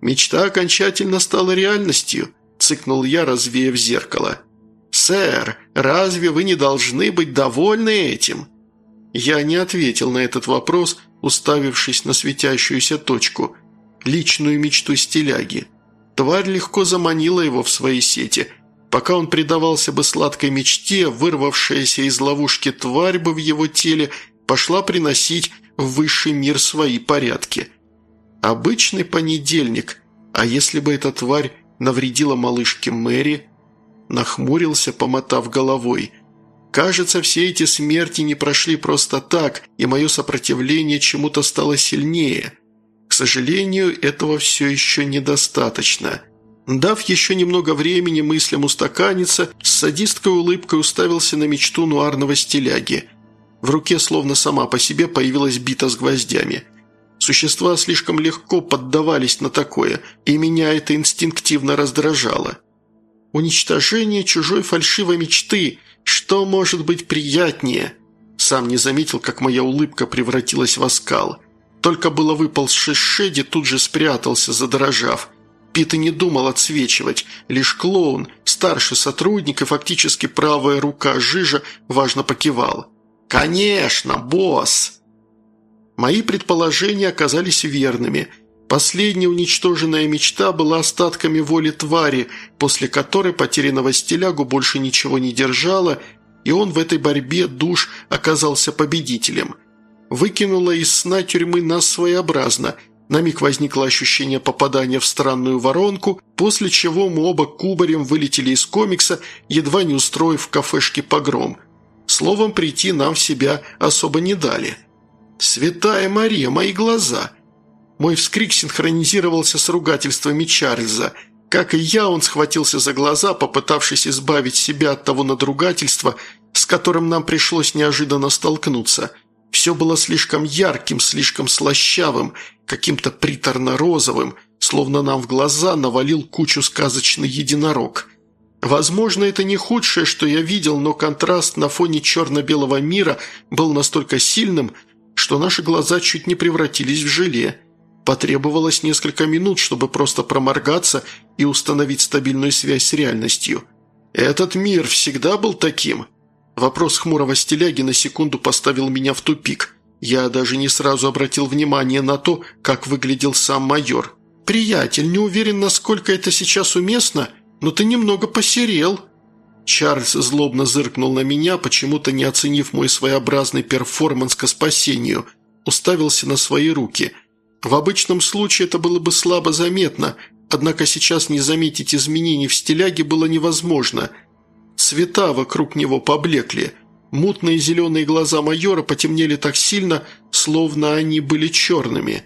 «Мечта окончательно стала реальностью», – цыкнул я, развеяв зеркало. «Сэр, разве вы не должны быть довольны этим?» Я не ответил на этот вопрос, уставившись на светящуюся точку, личную мечту стиляги. Тварь легко заманила его в свои сети. Пока он предавался бы сладкой мечте, вырвавшаяся из ловушки тварь бы в его теле пошла приносить в высший мир свои порядки – Обычный понедельник. А если бы эта тварь навредила малышке Мэри? Нахмурился, помотав головой. Кажется, все эти смерти не прошли просто так, и мое сопротивление чему-то стало сильнее. К сожалению, этого все еще недостаточно. Дав еще немного времени мыслям устаканиться, с садисткой улыбкой уставился на мечту нуарного стиляги. В руке словно сама по себе появилась бита с гвоздями – Существа слишком легко поддавались на такое, и меня это инстинктивно раздражало. Уничтожение чужой фальшивой мечты. Что может быть приятнее? Сам не заметил, как моя улыбка превратилась в оскал. Только было выползший Шеди, тут же спрятался, задрожав. Пит и не думал отсвечивать. Лишь клоун, старший сотрудник и фактически правая рука Жижа важно покивал. «Конечно, босс!» Мои предположения оказались верными. Последняя уничтоженная мечта была остатками воли твари, после которой потерянного стилягу больше ничего не держало, и он в этой борьбе душ оказался победителем. Выкинула из сна тюрьмы нас своеобразно. На миг возникло ощущение попадания в странную воронку, после чего мы оба кубарем вылетели из комикса, едва не устроив в кафешке погром. Словом, прийти нам в себя особо не дали. «Святая Мария, мои глаза!» Мой вскрик синхронизировался с ругательствами Чарльза. Как и я, он схватился за глаза, попытавшись избавить себя от того надругательства, с которым нам пришлось неожиданно столкнуться. Все было слишком ярким, слишком слащавым, каким-то приторно-розовым, словно нам в глаза навалил кучу сказочный единорог. Возможно, это не худшее, что я видел, но контраст на фоне черно-белого мира был настолько сильным, что наши глаза чуть не превратились в желе. Потребовалось несколько минут, чтобы просто проморгаться и установить стабильную связь с реальностью. «Этот мир всегда был таким?» Вопрос хмурого стиляги на секунду поставил меня в тупик. Я даже не сразу обратил внимание на то, как выглядел сам майор. «Приятель, не уверен, насколько это сейчас уместно, но ты немного посерел», Чарльз злобно зыркнул на меня, почему-то не оценив мой своеобразный перформанс к спасению, уставился на свои руки. В обычном случае это было бы слабо заметно, однако сейчас не заметить изменений в стиляге было невозможно. Цвета вокруг него поблекли. Мутные зеленые глаза майора потемнели так сильно, словно они были черными.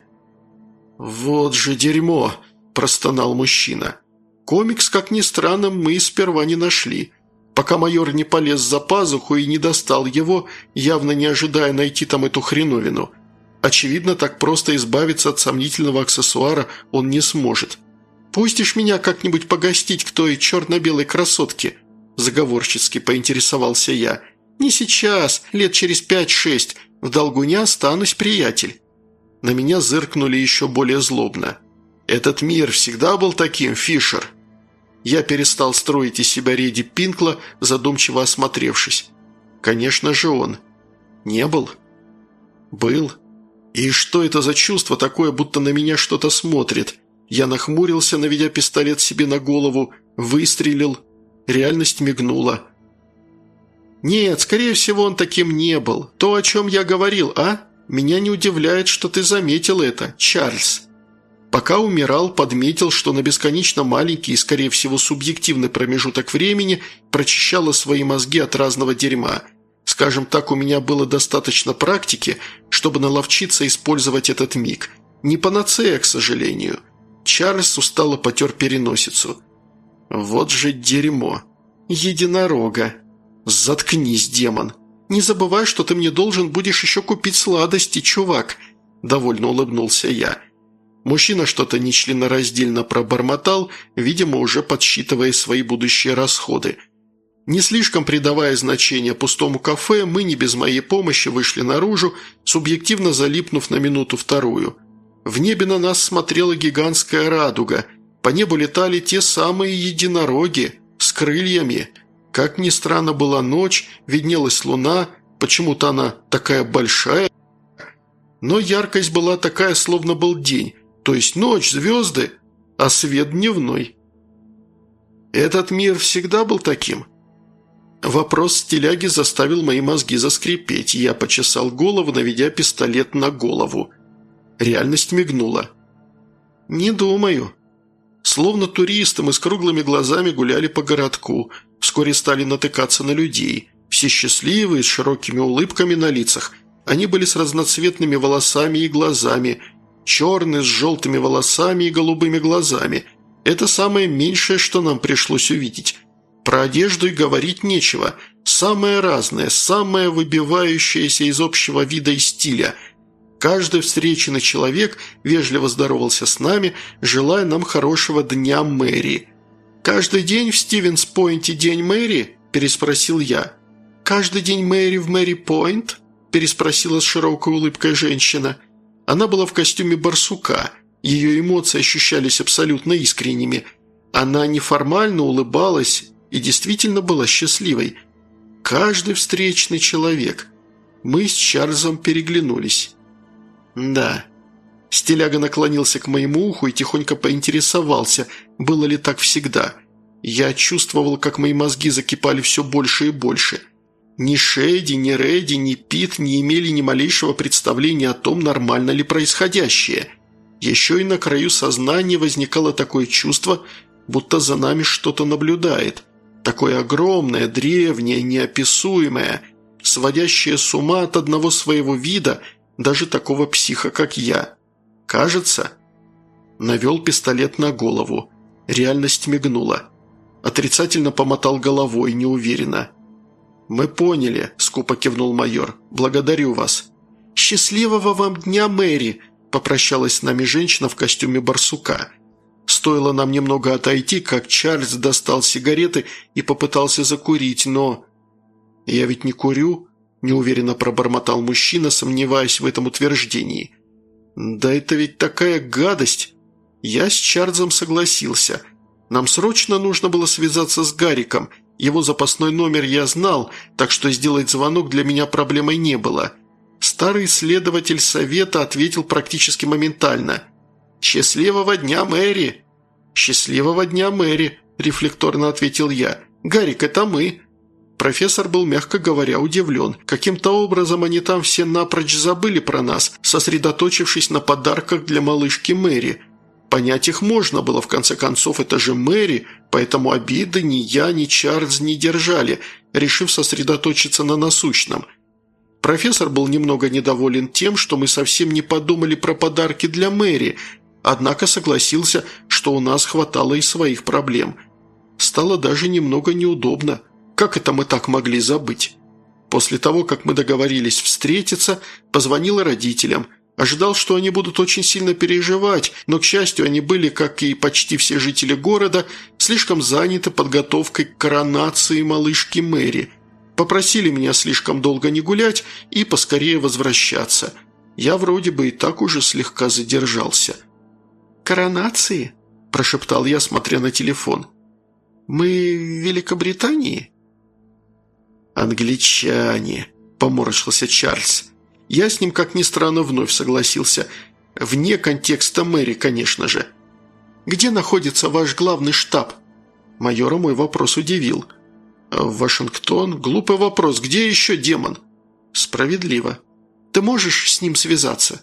«Вот же дерьмо!» – простонал мужчина. Комикс, как ни странно, мы сперва не нашли. Пока майор не полез за пазуху и не достал его, явно не ожидая найти там эту хреновину. Очевидно, так просто избавиться от сомнительного аксессуара он не сможет. «Пустишь меня как-нибудь погостить к той черно-белой красотке?» Заговорчески поинтересовался я. «Не сейчас, лет через пять-шесть. В долгу не останусь, приятель». На меня зыркнули еще более злобно. «Этот мир всегда был таким, Фишер?» Я перестал строить из себя Реди Пинкла, задумчиво осмотревшись. «Конечно же он. Не был?» «Был. И что это за чувство такое, будто на меня что-то смотрит?» Я нахмурился, наведя пистолет себе на голову, выстрелил. Реальность мигнула. «Нет, скорее всего, он таким не был. То, о чем я говорил, а? Меня не удивляет, что ты заметил это, Чарльз». Пока умирал, подметил, что на бесконечно маленький и, скорее всего, субъективный промежуток времени прочищала свои мозги от разного дерьма. Скажем так, у меня было достаточно практики, чтобы наловчиться использовать этот миг. Не панацея, к сожалению. Чарльз устало потер переносицу. «Вот же дерьмо! Единорога! Заткнись, демон! Не забывай, что ты мне должен будешь еще купить сладости, чувак!» Довольно улыбнулся я – Мужчина что-то нечленораздельно пробормотал, видимо, уже подсчитывая свои будущие расходы. Не слишком придавая значения пустому кафе, мы не без моей помощи вышли наружу, субъективно залипнув на минуту-вторую. В небе на нас смотрела гигантская радуга. По небу летали те самые единороги с крыльями. Как ни странно была ночь, виднелась луна, почему-то она такая большая, но яркость была такая, словно был день, то есть ночь, звезды, а свет дневной. Этот мир всегда был таким. Вопрос стиляги заставил мои мозги заскрипеть, я почесал голову, наведя пистолет на голову. Реальность мигнула. «Не думаю». Словно туристы мы с круглыми глазами гуляли по городку, вскоре стали натыкаться на людей. Все счастливые, с широкими улыбками на лицах. Они были с разноцветными волосами и глазами – черный, с желтыми волосами и голубыми глазами. Это самое меньшее, что нам пришлось увидеть. Про одежду и говорить нечего. Самое разное, самое выбивающееся из общего вида и стиля. Каждый встреченный человек вежливо здоровался с нами, желая нам хорошего дня Мэри. «Каждый день в Стивенс-Пойнте день Мэри?» – переспросил я. «Каждый день Мэри в Мэри-Пойнт?» – переспросила с широкой улыбкой женщина – она была в костюме барсука, ее эмоции ощущались абсолютно искренними. Она неформально улыбалась и действительно была счастливой. Каждый встречный человек. Мы с Чарльзом переглянулись. «Да». Стиляга наклонился к моему уху и тихонько поинтересовался, было ли так всегда. Я чувствовал, как мои мозги закипали все больше и больше – ни Шеди, ни Рэди, ни Пит не имели ни малейшего представления о том, нормально ли происходящее. Еще и на краю сознания возникало такое чувство, будто за нами что-то наблюдает. Такое огромное, древнее, неописуемое, сводящее с ума от одного своего вида, даже такого психа, как я. Кажется, навел пистолет на голову. Реальность мигнула. Отрицательно помотал головой, неуверенно. «Мы поняли», – скупо кивнул майор. «Благодарю вас». «Счастливого вам дня, Мэри!» – попрощалась с нами женщина в костюме барсука. Стоило нам немного отойти, как Чарльз достал сигареты и попытался закурить, но... «Я ведь не курю», – неуверенно пробормотал мужчина, сомневаясь в этом утверждении. «Да это ведь такая гадость!» Я с Чарльзом согласился. Нам срочно нужно было связаться с Гариком – его запасной номер я знал, так что сделать звонок для меня проблемой не было. Старый следователь совета ответил практически моментально. «Счастливого дня, Мэри!» «Счастливого дня, Мэри!» – рефлекторно ответил я. «Гарик, это мы!» Профессор был, мягко говоря, удивлен. Каким-то образом они там все напрочь забыли про нас, сосредоточившись на подарках для малышки Мэри – Понять их можно было, в конце концов, это же Мэри, поэтому обиды ни я, ни Чарльз не держали, решив сосредоточиться на насущном. Профессор был немного недоволен тем, что мы совсем не подумали про подарки для Мэри, однако согласился, что у нас хватало и своих проблем. Стало даже немного неудобно. Как это мы так могли забыть? После того, как мы договорились встретиться, позвонила родителям. Ожидал, что они будут очень сильно переживать, но, к счастью, они были, как и почти все жители города, слишком заняты подготовкой к коронации малышки Мэри. Попросили меня слишком долго не гулять и поскорее возвращаться. Я вроде бы и так уже слегка задержался. «Коронации?» – прошептал я, смотря на телефон. «Мы в Великобритании?» «Англичане», – поморщился Чарльз. Я с ним, как ни странно, вновь согласился. Вне контекста Мэри, конечно же. «Где находится ваш главный штаб?» Майора мой вопрос удивил. «Вашингтон? Глупый вопрос. Где еще демон?» «Справедливо. Ты можешь с ним связаться?»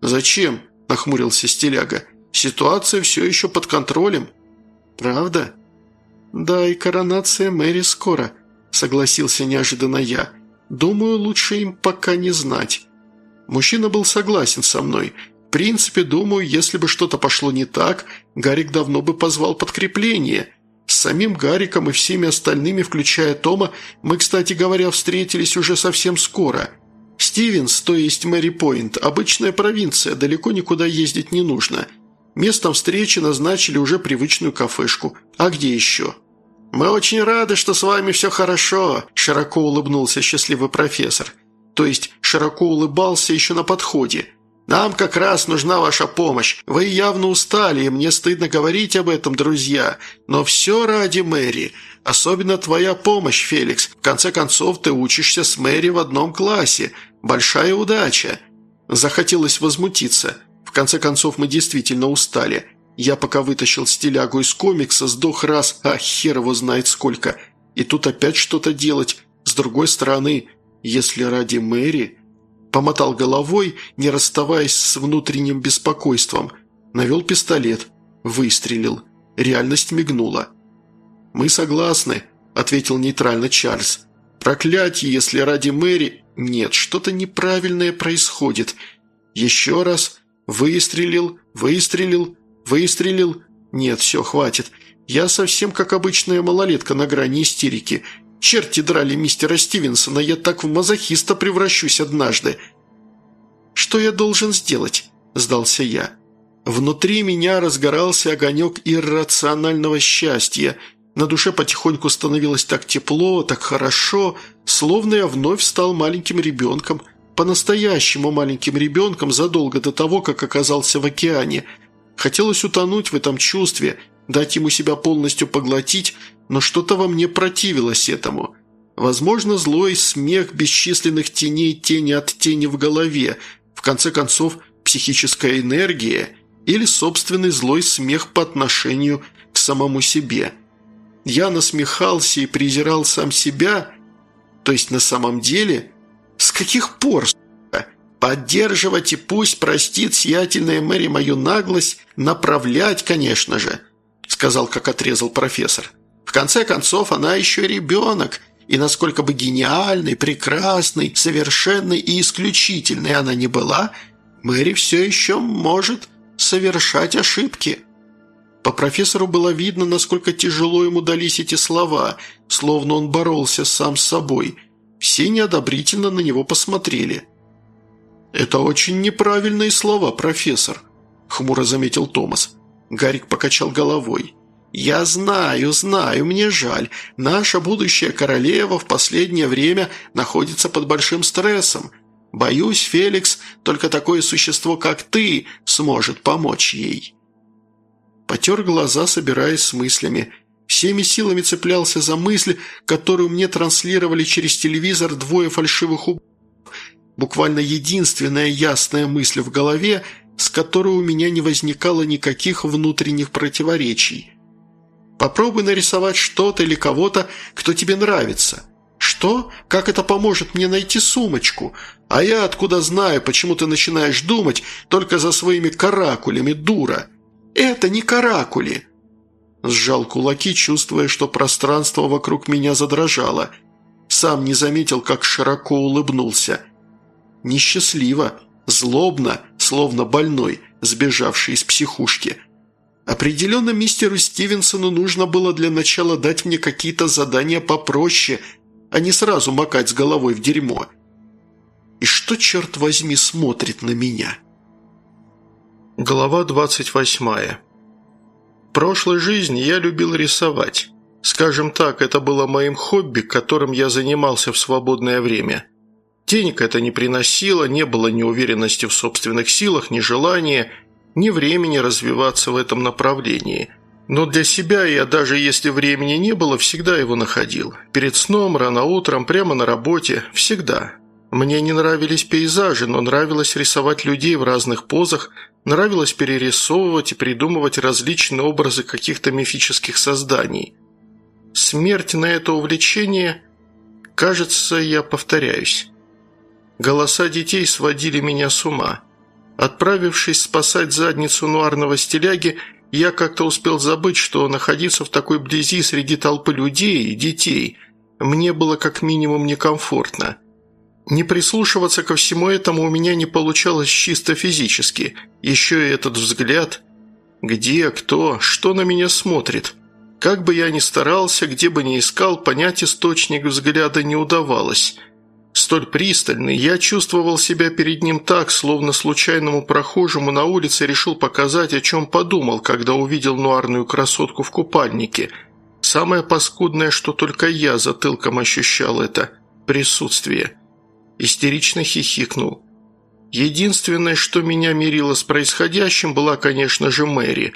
«Зачем?» – нахмурился Стиляга. «Ситуация все еще под контролем». «Правда?» «Да, и коронация Мэри скоро», – согласился неожиданно я. «Думаю, лучше им пока не знать». Мужчина был согласен со мной. В принципе, думаю, если бы что-то пошло не так, Гарик давно бы позвал подкрепление. С самим Гариком и всеми остальными, включая Тома, мы, кстати говоря, встретились уже совсем скоро. Стивенс, то есть Мэри Пойнт, обычная провинция, далеко никуда ездить не нужно. Местом встречи назначили уже привычную кафешку. А где еще?» «Мы очень рады, что с вами все хорошо», – широко улыбнулся счастливый профессор. То есть широко улыбался еще на подходе. «Нам как раз нужна ваша помощь. Вы явно устали, и мне стыдно говорить об этом, друзья. Но все ради Мэри. Особенно твоя помощь, Феликс. В конце концов, ты учишься с Мэри в одном классе. Большая удача». Захотелось возмутиться. В конце концов, мы действительно устали. Я пока вытащил стилягу из комикса, сдох раз, а хер его знает сколько. И тут опять что-то делать. С другой стороны, если ради Мэри... Помотал головой, не расставаясь с внутренним беспокойством. Навел пистолет. Выстрелил. Реальность мигнула. «Мы согласны», – ответил нейтрально Чарльз. «Проклятие, если ради Мэри...» «Нет, что-то неправильное происходит. Еще раз. Выстрелил, выстрелил, «Выстрелил?» «Нет, все, хватит. Я совсем как обычная малолетка на грани истерики. Черти драли мистера Стивенсона, я так в мазохиста превращусь однажды». «Что я должен сделать?» – сдался я. Внутри меня разгорался огонек иррационального счастья. На душе потихоньку становилось так тепло, так хорошо, словно я вновь стал маленьким ребенком, по-настоящему маленьким ребенком задолго до того, как оказался в океане – Хотелось утонуть в этом чувстве, дать ему себя полностью поглотить, но что-то во мне противилось этому. Возможно, злой смех бесчисленных теней тени от тени в голове, в конце концов, психическая энергия или собственный злой смех по отношению к самому себе. Я насмехался и презирал сам себя, то есть на самом деле, с каких пор, Поддерживать и пусть простит сиятельная Мэри мою наглость, направлять, конечно же», – сказал, как отрезал профессор. «В конце концов, она еще ребенок, и насколько бы гениальной, прекрасной, совершенной и исключительной она не была, Мэри все еще может совершать ошибки». По профессору было видно, насколько тяжело ему дались эти слова, словно он боролся сам с собой. Все неодобрительно на него посмотрели – «Это очень неправильные слова, профессор», – хмуро заметил Томас. Гарик покачал головой. «Я знаю, знаю, мне жаль. Наша будущая королева в последнее время находится под большим стрессом. Боюсь, Феликс, только такое существо, как ты, сможет помочь ей». Потер глаза, собираясь с мыслями. Всеми силами цеплялся за мысль, которую мне транслировали через телевизор двое фальшивых убийц буквально единственная ясная мысль в голове, с которой у меня не возникало никаких внутренних противоречий. Попробуй нарисовать что-то или кого-то, кто тебе нравится. Что? Как это поможет мне найти сумочку? А я откуда знаю, почему ты начинаешь думать только за своими каракулями, дура? Это не каракули!» Сжал кулаки, чувствуя, что пространство вокруг меня задрожало. Сам не заметил, как широко улыбнулся – Несчастливо, злобно, словно больной. сбежавший из психушки. Определенно мистеру Стивенсону нужно было для начала дать мне какие-то задания попроще, а не сразу макать с головой в дерьмо. И что, черт возьми, смотрит на меня?» Глава двадцать восьмая. В прошлой жизни я любил рисовать. Скажем так, это было моим хобби, которым я занимался в свободное время. Денег это не приносило, не было ни уверенности в собственных силах, ни желания, ни времени развиваться в этом направлении. Но для себя я, даже если времени не было, всегда его находил. Перед сном, рано утром, прямо на работе, всегда. Мне не нравились пейзажи, но нравилось рисовать людей в разных позах, нравилось перерисовывать и придумывать различные образы каких-то мифических созданий. Смерть на это увлечение, кажется, я повторяюсь. Голоса детей сводили меня с ума. Отправившись спасать задницу нуарного стиляги, я как-то успел забыть, что находиться в такой близи среди толпы людей и детей мне было как минимум некомфортно – не прислушиваться ко всему этому у меня не получалось чисто физически. Еще и этот взгляд. Где, кто, что на меня смотрит. Как бы я ни старался, где бы ни искал, понять источник взгляда не удавалось. Столь пристальный, я чувствовал себя перед ним так, словно случайному прохожему на улице решил показать, о чем подумал, когда увидел нуарную красотку в купальнике. Самое паскудное, что только я затылком ощущал это – присутствие – истерично хихикнул. Единственное, что меня мирило с происходящим, была, конечно же, Мэри.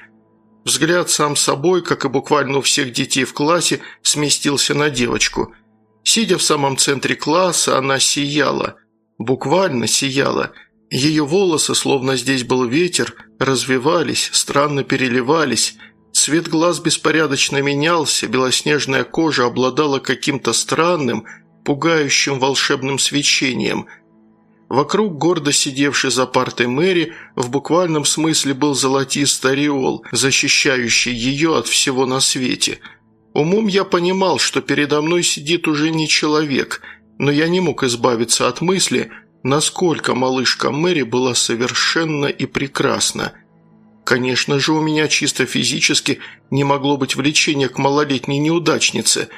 Взгляд сам собой, как и буквально у всех детей в классе, сместился на девочку. Сидя в самом центре класса, она сияла. Буквально сияла. Ее волосы, словно здесь был ветер, развивались, странно переливались. Цвет глаз беспорядочно менялся, белоснежная кожа обладала каким-то странным – пугающим волшебным свечением. Вокруг гордо сидевший за партой Мэри в буквальном смысле был золотистый ореол, защищающий ее от всего на свете. Умом я понимал, что передо мной сидит уже не человек, но я не мог избавиться от мысли, насколько малышка Мэри была совершенна и прекрасна. Конечно же, у меня чисто физически не могло быть влечения к малолетней неудачнице,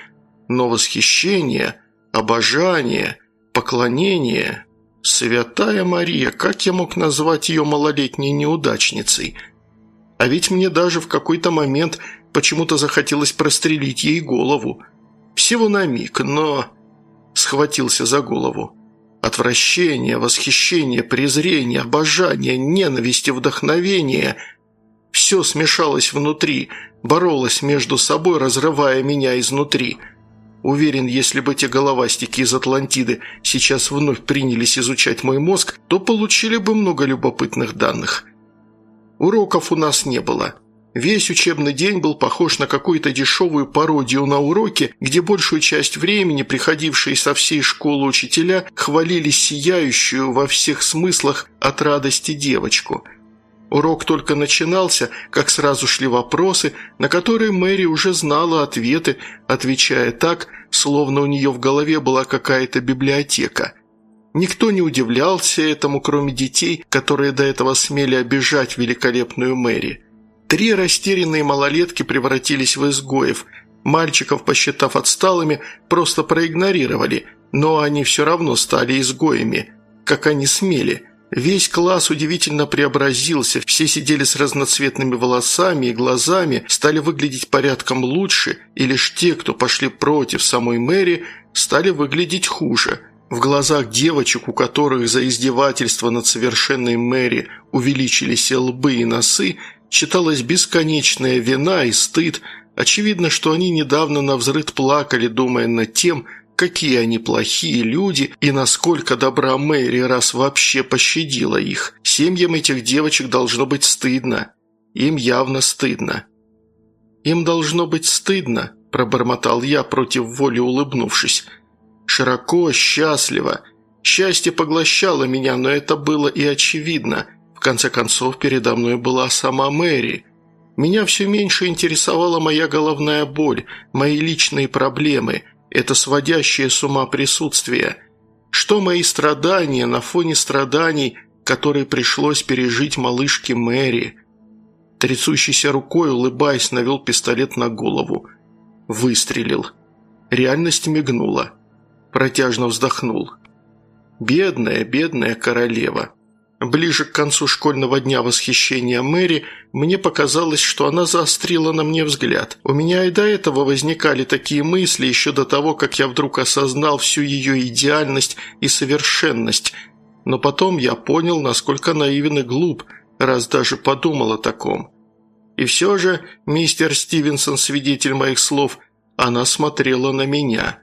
но восхищение – обожание, поклонение. Святая Мария, как я мог назвать ее малолетней неудачницей? А ведь мне даже в какой-то момент почему-то захотелось прострелить ей голову. Всего на миг, но... Схватился за голову. Отвращение, восхищение, презрение, обожание, ненависть и вдохновение – все смешалось внутри, боролось между собой, разрывая меня изнутри – Уверен, если бы те головастики из Атлантиды сейчас вновь принялись изучать мой мозг, то получили бы много любопытных данных. Уроков у нас не было. Весь учебный день был похож на какую-то дешевую пародию на уроки, где большую часть времени приходившие со всей школы учителя хвалили сияющую во всех смыслах от радости девочку – Урок только начинался, как сразу шли вопросы, на которые Мэри уже знала ответы, отвечая так, словно у нее в голове была какая-то библиотека. Никто не удивлялся этому, кроме детей, которые до этого смели обижать великолепную Мэри. Три растерянные малолетки превратились в изгоев. Мальчиков, посчитав отсталыми, просто проигнорировали, но они все равно стали изгоями, как они смели – Весь класс удивительно преобразился, все сидели с разноцветными волосами и глазами, стали выглядеть порядком лучше, и лишь те, кто пошли против самой Мэри, стали выглядеть хуже. В глазах девочек, у которых за издевательство над совершенной Мэри увеличились лбы и носы, читалась бесконечная вина и стыд. Очевидно, что они недавно на взрыд плакали, думая над тем, Какие они плохие люди и насколько добра Мэри, раз вообще пощадила их. Семьям этих девочек должно быть стыдно. Им явно стыдно. «Им должно быть стыдно», – пробормотал я, против воли улыбнувшись. «Широко, счастливо. Счастье поглощало меня, но это было и очевидно. В конце концов, передо мной была сама Мэри». Меня все меньше интересовала моя головная боль, мои личные проблемы – это сводящее с ума присутствие. Что мои страдания на фоне страданий которые пришлось пережить малышке Мэри. Трясущейся рукой, улыбаясь, навел пистолет на голову. Выстрелил. Реальность мигнула. Протяжно вздохнул. Бедная, бедная королева. Ближе к концу школьного дня восхищения Мэри мне показалось, что она заострила на мне взгляд. У меня и до этого возникали такие мысли, еще до того, как я вдруг осознал всю ее идеальность и совершенность. Но потом я понял, насколько наивен и глуп, раз даже подумал о таком. И все же, мистер Стивенсон, свидетель моих слов, она смотрела на меня.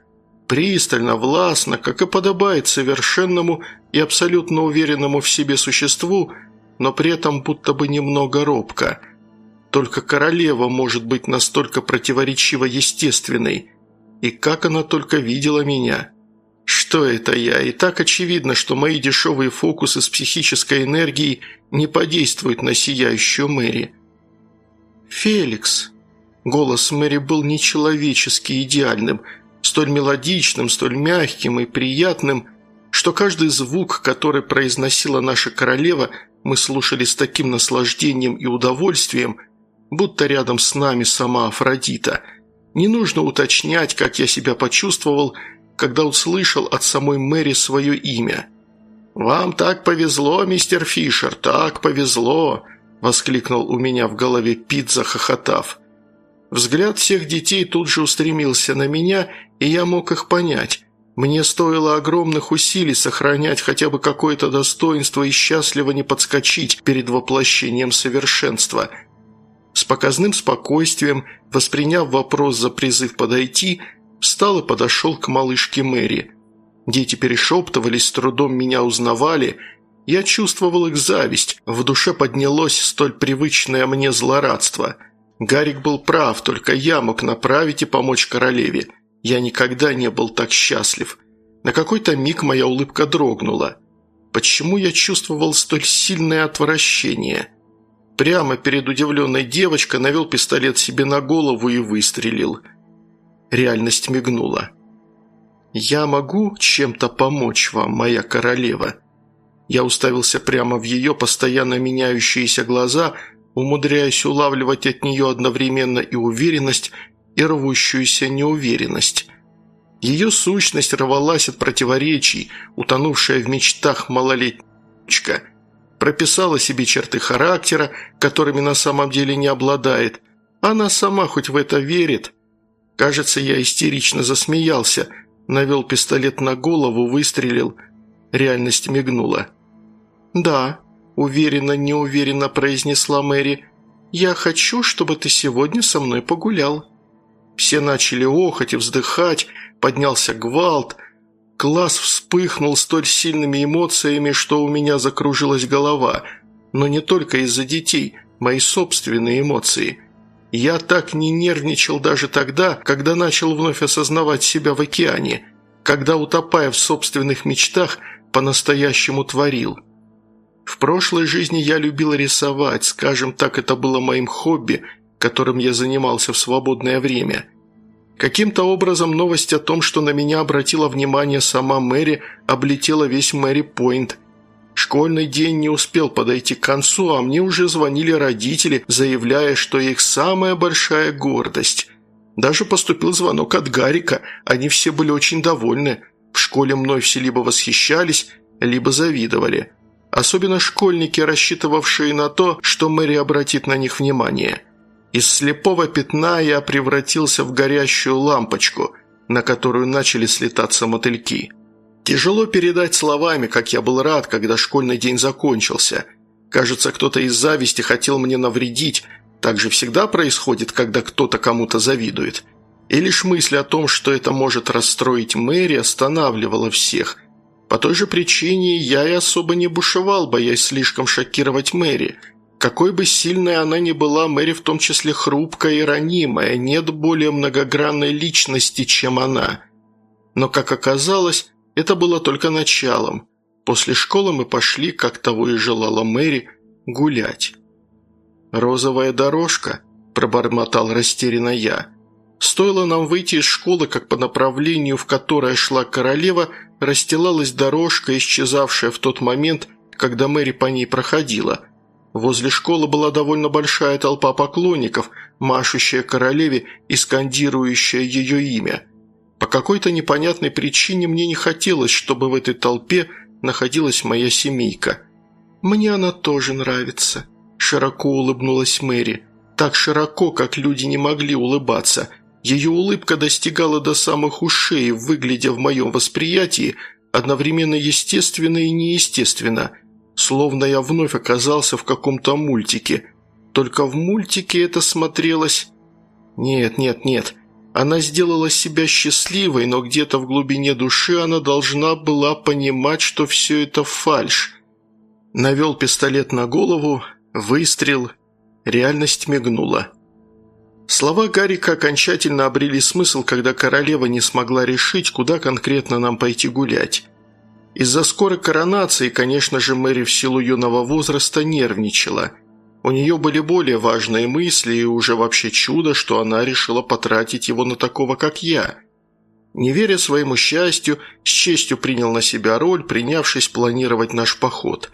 Пристально, властно, как и подобает совершенному и абсолютно уверенному в себе существу, но при этом будто бы немного робко. Только королева может быть настолько противоречиво естественной. И как она только видела меня. Что это я? И так очевидно, что мои дешевые фокусы с психической энергией не подействуют на сияющую Мэри. «Феликс!» Голос Мэри был нечеловечески идеальным, столь мелодичным, столь мягким и приятным, что каждый звук, который произносила наша королева, мы слушали с таким наслаждением и удовольствием, будто рядом с нами сама Афродита. Не нужно уточнять, как я себя почувствовал, когда услышал от самой Мэри свое имя. «Вам так повезло, мистер Фишер, так повезло!» – воскликнул у меня в голове Пит, захохотав. Взгляд всех детей тут же устремился на меня, и я мог их понять. Мне стоило огромных усилий сохранять хотя бы какое-то достоинство и счастливо не подскочить перед воплощением совершенства. С показным спокойствием, восприняв вопрос за призыв подойти, встал и подошел к малышке Мэри. Дети перешептывались, с трудом меня узнавали. Я чувствовал их зависть, в душе поднялось столь привычное мне злорадство. Гарик был прав, только я мог направить и помочь королеве – я никогда не был так счастлив. На какой-то миг моя улыбка дрогнула. Почему я чувствовал столь сильное отвращение? Прямо перед удивленной девочкой навел пистолет себе на голову и выстрелил. Реальность мигнула. «Я могу чем-то помочь вам, моя королева?» Я уставился прямо в ее постоянно меняющиеся глаза, умудряясь улавливать от нее одновременно и уверенность, и рвущуюся неуверенность. Ее сущность рвалась от противоречий, утонувшая в мечтах малолетничка. Прописала себе черты характера, которыми на самом деле не обладает. Она сама хоть в это верит. Кажется, я истерично засмеялся, навел пистолет на голову, выстрелил. Реальность мигнула. «Да», – уверенно-неуверенно произнесла Мэри, – «я хочу, чтобы ты сегодня со мной погулял». Все начали охать и вздыхать, поднялся гвалт. Класс вспыхнул столь сильными эмоциями, что у меня закружилась голова. Но не только из-за детей, мои собственные эмоции. Я так не нервничал даже тогда, когда начал вновь осознавать себя в океане, когда, утопая в собственных мечтах, по-настоящему творил. В прошлой жизни я любил рисовать, скажем так, это было моим хобби – которым я занимался в свободное время. Каким-то образом новость о том, что на меня обратила внимание сама Мэри, облетела весь Мэри Пойнт. Школьный день не успел подойти к концу, а мне уже звонили родители, заявляя, что их самая большая гордость. Даже поступил звонок от Гарика, они все были очень довольны. В школе мной все либо восхищались, либо завидовали. Особенно школьники, рассчитывавшие на то, что Мэри обратит на них внимание – из слепого пятна я превратился в горящую лампочку, на которую начали слетаться мотыльки. Тяжело передать словами, как я был рад, когда школьный день закончился. Кажется, кто-то из зависти хотел мне навредить. Так же всегда происходит, когда кто-то кому-то завидует. И лишь мысль о том, что это может расстроить Мэри, останавливала всех. По той же причине я и особо не бушевал, боясь слишком шокировать Мэри – какой бы сильной она ни была, Мэри в том числе хрупкая и ранимая, нет более многогранной личности, чем она. Но, как оказалось, это было только началом. После школы мы пошли, как того и желала Мэри, гулять. «Розовая дорожка», – пробормотал растерянно я. Стоило нам выйти из школы, как по направлению, в которое шла королева, расстилалась дорожка, исчезавшая в тот момент, когда Мэри по ней проходила. Возле школы была довольно большая толпа поклонников, машущая королеве и скандирующая ее имя. По какой-то непонятной причине мне не хотелось, чтобы в этой толпе находилась моя семейка. «Мне она тоже нравится», – широко улыбнулась Мэри. Так широко, как люди не могли улыбаться. Ее улыбка достигала до самых ушей, выглядя в моем восприятии одновременно естественно и неестественно, словно я вновь оказался в каком-то мультике. Только в мультике это смотрелось... Нет, нет, нет. Она сделала себя счастливой, но где-то в глубине души она должна была понимать, что все это фальшь. Навел пистолет на голову, выстрел, реальность мигнула. Слова Гарика окончательно обрели смысл, когда королева не смогла решить, куда конкретно нам пойти гулять. Из-за скорой коронации, конечно же, Мэри в силу юного возраста нервничала. У нее были более важные мысли, и уже вообще чудо, что она решила потратить его на такого, как я. Не веря своему счастью, с честью принял на себя роль, принявшись планировать наш поход.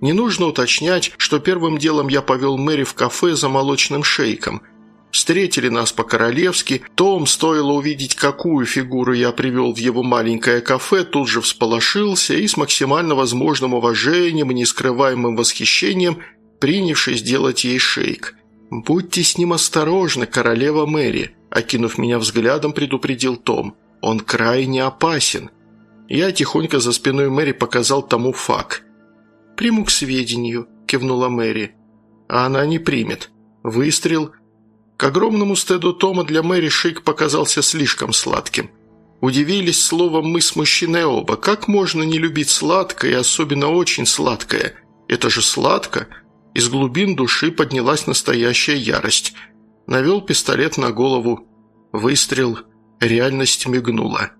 Не нужно уточнять, что первым делом я повел Мэри в кафе за молочным шейком – Встретили нас по-королевски. Том, стоило увидеть, какую фигуру я привел в его маленькое кафе, тут же всполошился и с максимально возможным уважением и нескрываемым восхищением принявшись делать ей шейк. «Будьте с ним осторожны, королева Мэри», – окинув меня взглядом, предупредил Том. «Он крайне опасен». Я тихонько за спиной Мэри показал тому фак. «Приму к сведению», – кивнула Мэри. «А она не примет. Выстрел, к огромному стеду Тома для Мэри шик показался слишком сладким. Удивились словом мы с мужчиной оба. Как можно не любить сладкое, и особенно очень сладкое? Это же сладко. Из глубин души поднялась настоящая ярость. Навел пистолет на голову. Выстрел. Реальность мигнула.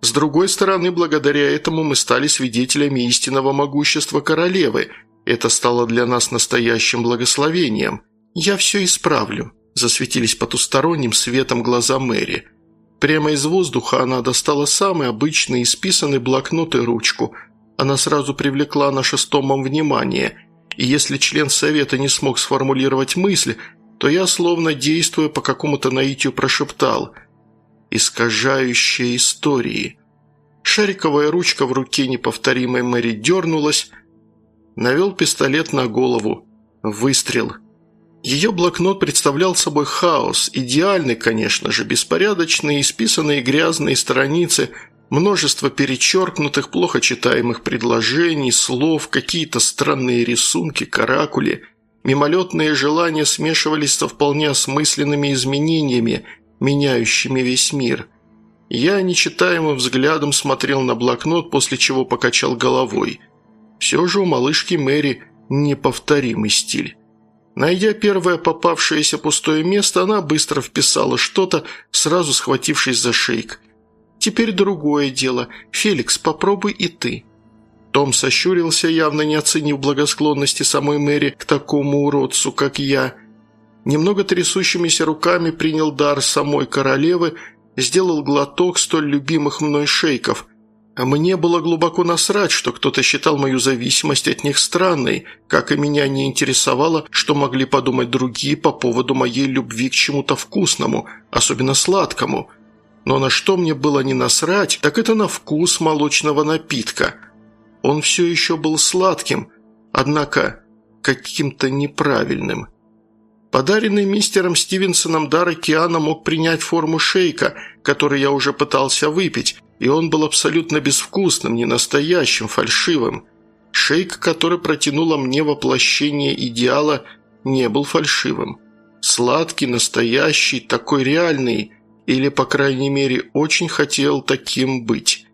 С другой стороны, благодаря этому мы стали свидетелями истинного могущества королевы. Это стало для нас настоящим благословением. «Я все исправлю», Засветились потусторонним светом глаза Мэри. Прямо из воздуха она достала самый обычный исписанный блокнот и ручку. Она сразу привлекла наше с Томом внимание. И если член совета не смог сформулировать мысль, то я, словно действуя по какому-то наитию, прошептал «Искажающие истории». Шариковая ручка в руке неповторимой Мэри дернулась, навел пистолет на голову. Выстрел. Ее блокнот представлял собой хаос, идеальный, конечно же, беспорядочные, исписанные грязные страницы, множество перечеркнутых, плохо читаемых предложений, слов, какие-то странные рисунки, каракули. Мимолетные желания смешивались со вполне осмысленными изменениями, меняющими весь мир. Я нечитаемым взглядом смотрел на блокнот, после чего покачал головой. Все же у малышки Мэри неповторимый стиль. Найдя первое попавшееся пустое место, она быстро вписала что-то, сразу схватившись за шейк. «Теперь другое дело. Феликс, попробуй и ты». Том сощурился, явно не оценив благосклонности самой Мэри к такому уродцу, как я. Немного трясущимися руками принял дар самой королевы, сделал глоток столь любимых мной шейков – а мне было глубоко насрать, что кто-то считал мою зависимость от них странной, как и меня не интересовало, что могли подумать другие по поводу моей любви к чему-то вкусному, особенно сладкому. Но на что мне было не насрать, так это на вкус молочного напитка. Он все еще был сладким, однако каким-то неправильным. Подаренный мистером Стивенсоном дар океана мог принять форму шейка, который я уже пытался выпить, и он был абсолютно безвкусным, не настоящим, фальшивым. Шейк, который протянула мне воплощение идеала, не был фальшивым. Сладкий, настоящий, такой реальный, или, по крайней мере, очень хотел таким быть.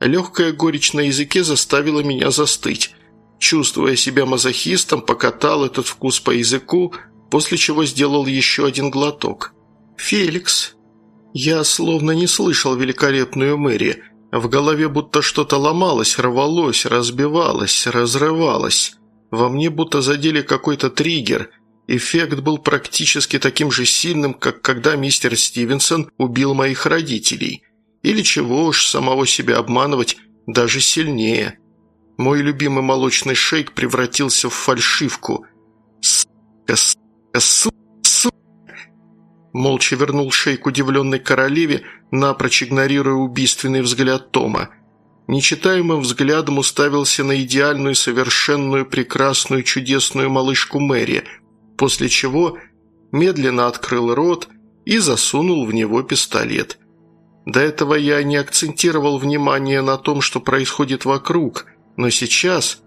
Легкая горечь на языке заставила меня застыть. Чувствуя себя мазохистом, покатал этот вкус по языку, после чего сделал еще один глоток. «Феликс», я словно не слышал великолепную Мэри. В голове будто что-то ломалось, рвалось, разбивалось, разрывалось. Во мне будто задели какой-то триггер. Эффект был практически таким же сильным, как когда мистер Стивенсон убил моих родителей. Или чего уж самого себя обманывать, даже сильнее. Мой любимый молочный шейк превратился в фальшивку. Сука, сука, сука. Молча вернул шейк удивленной королеве, напрочь игнорируя убийственный взгляд Тома. Нечитаемым взглядом уставился на идеальную, совершенную, прекрасную, чудесную малышку Мэри, после чего медленно открыл рот и засунул в него пистолет. До этого я не акцентировал внимание на том, что происходит вокруг, но сейчас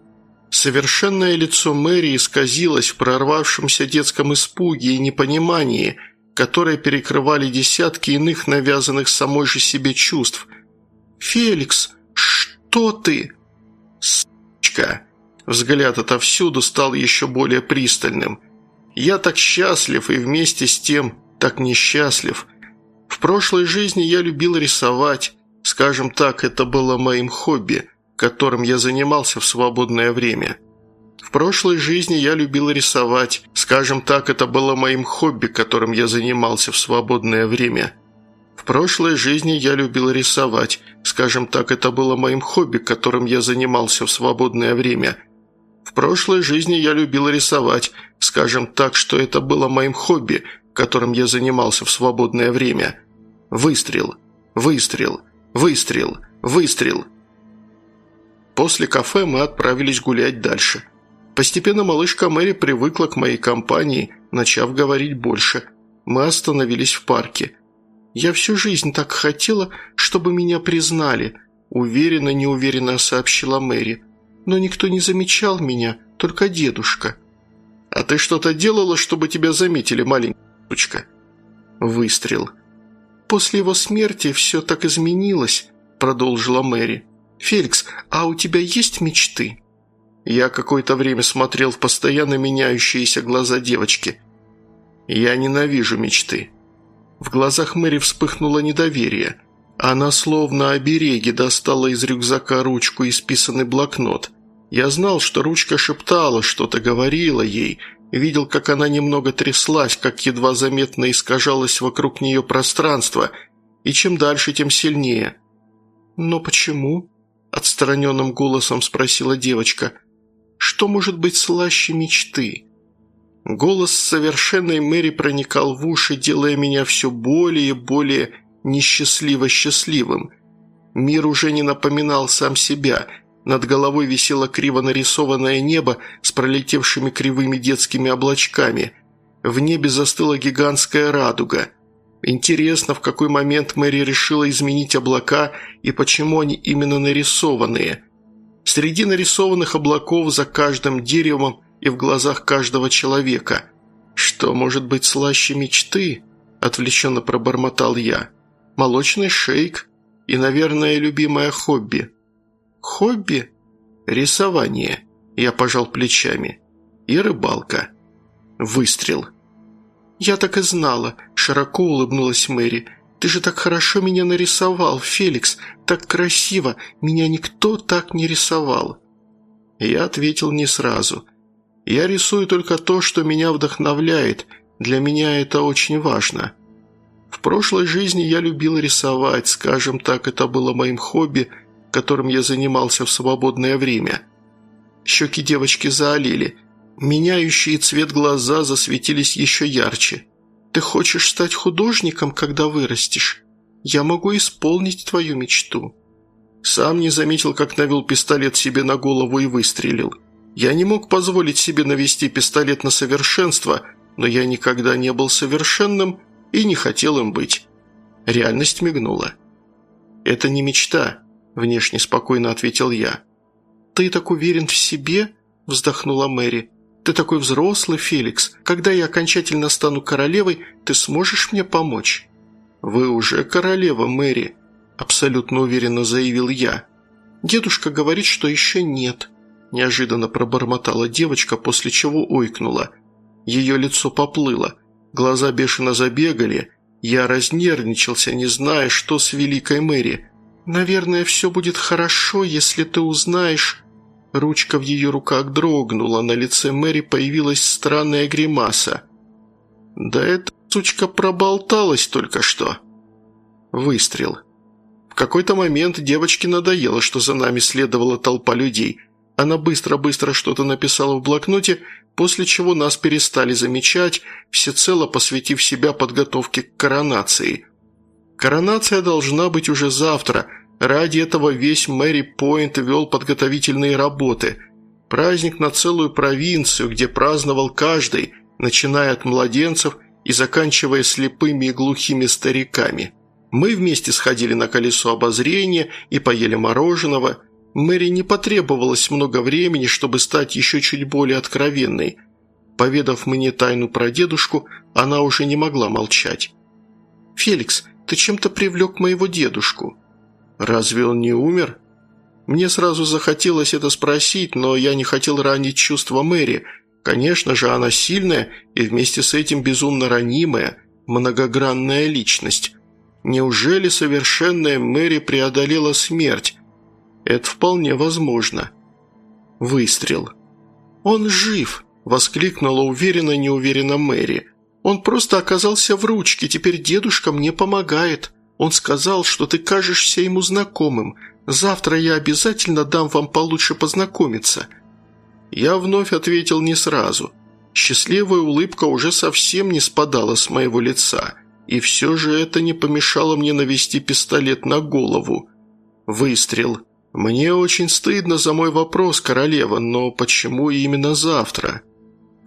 совершенное лицо Мэри исказилось в прорвавшемся детском испуге и непонимании, которые перекрывали десятки иных навязанных самой же себе чувств. «Феликс!» «Что ты?» «Сучка!» Взгляд отовсюду стал еще более пристальным. «Я так счастлив и вместе с тем так несчастлив. В прошлой жизни я любил рисовать. Скажем так, это было моим хобби, которым я занимался в свободное время. В прошлой жизни я любил рисовать. Скажем так, это было моим хобби, которым я занимался в свободное время. В прошлой жизни я любил рисовать. Скажем так, это было моим хобби, которым я занимался в свободное время. В прошлой жизни я любил рисовать. Скажем так, что это было моим хобби, которым я занимался в свободное время. Выстрел, выстрел, выстрел, выстрел. После кафе мы отправились гулять дальше. Постепенно малышка Мэри привыкла к моей компании, начав говорить больше. Мы остановились в парке. «Я всю жизнь так хотела, чтобы меня признали», – уверенно, неуверенно сообщила Мэри. «Но никто не замечал меня, только дедушка». «А ты что-то делала, чтобы тебя заметили, маленькая сучка?» Выстрел. «После его смерти все так изменилось», – продолжила Мэри. «Феликс, а у тебя есть мечты?» Я какое-то время смотрел в постоянно меняющиеся глаза девочки. «Я ненавижу мечты», в глазах Мэри вспыхнуло недоверие. Она словно обереги достала из рюкзака ручку и списанный блокнот. Я знал, что ручка шептала, что-то говорила ей, видел, как она немного тряслась, как едва заметно искажалось вокруг нее пространство, и чем дальше, тем сильнее. «Но почему?» – отстраненным голосом спросила девочка. «Что может быть слаще мечты?» Голос совершенной Мэри проникал в уши, делая меня все более и более несчастливо счастливым. Мир уже не напоминал сам себя. Над головой висело криво нарисованное небо с пролетевшими кривыми детскими облачками. В небе застыла гигантская радуга. Интересно, в какой момент Мэри решила изменить облака и почему они именно нарисованные. Среди нарисованных облаков за каждым деревом – и в глазах каждого человека. Что может быть слаще мечты?» – отвлеченно пробормотал я. «Молочный шейк и, наверное, любимое хобби». «Хобби?» «Рисование», – я пожал плечами. «И рыбалка». «Выстрел». «Я так и знала», – широко улыбнулась Мэри. «Ты же так хорошо меня нарисовал, Феликс, так красиво, меня никто так не рисовал». Я ответил не сразу – я рисую только то, что меня вдохновляет. Для меня это очень важно. В прошлой жизни я любил рисовать, скажем так, это было моим хобби, которым я занимался в свободное время. Щеки девочки заолели. Меняющие цвет глаза засветились еще ярче. «Ты хочешь стать художником, когда вырастешь? Я могу исполнить твою мечту». Сам не заметил, как навел пистолет себе на голову и выстрелил. Я не мог позволить себе навести пистолет на совершенство, но я никогда не был совершенным и не хотел им быть. Реальность мигнула. «Это не мечта», – внешне спокойно ответил я. «Ты так уверен в себе?» – вздохнула Мэри. «Ты такой взрослый, Феликс. Когда я окончательно стану королевой, ты сможешь мне помочь?» «Вы уже королева, Мэри», – абсолютно уверенно заявил я. «Дедушка говорит, что еще нет», – неожиданно пробормотала девочка, после чего ойкнула. Ее лицо поплыло, глаза бешено забегали. Я разнервничался, не зная, что с Великой Мэри. «Наверное, все будет хорошо, если ты узнаешь...» Ручка в ее руках дрогнула, на лице Мэри появилась странная гримаса. «Да эта сучка проболталась только что». Выстрел. В какой-то момент девочке надоело, что за нами следовала толпа людей – Она быстро-быстро что-то написала в блокноте, после чего нас перестали замечать, всецело посвятив себя подготовке к коронации. Коронация должна быть уже завтра. Ради этого весь Мэри Пойнт вел подготовительные работы. Праздник на целую провинцию, где праздновал каждый, начиная от младенцев и заканчивая слепыми и глухими стариками. Мы вместе сходили на колесо обозрения и поели мороженого. Мэри не потребовалось много времени, чтобы стать еще чуть более откровенной. Поведав мне тайну про дедушку, она уже не могла молчать. «Феликс, ты чем-то привлек моего дедушку». «Разве он не умер?» Мне сразу захотелось это спросить, но я не хотел ранить чувства Мэри. Конечно же, она сильная и вместе с этим безумно ранимая, многогранная личность. Неужели совершенная Мэри преодолела смерть? Это вполне возможно. Выстрел. «Он жив!» – воскликнула уверенно-неуверенно Мэри. «Он просто оказался в ручке, теперь дедушка мне помогает. Он сказал, что ты кажешься ему знакомым. Завтра я обязательно дам вам получше познакомиться». Я вновь ответил не сразу. Счастливая улыбка уже совсем не спадала с моего лица – и все же это не помешало мне навести пистолет на голову. Выстрел. Мне очень стыдно за мой вопрос, королева, но почему именно завтра?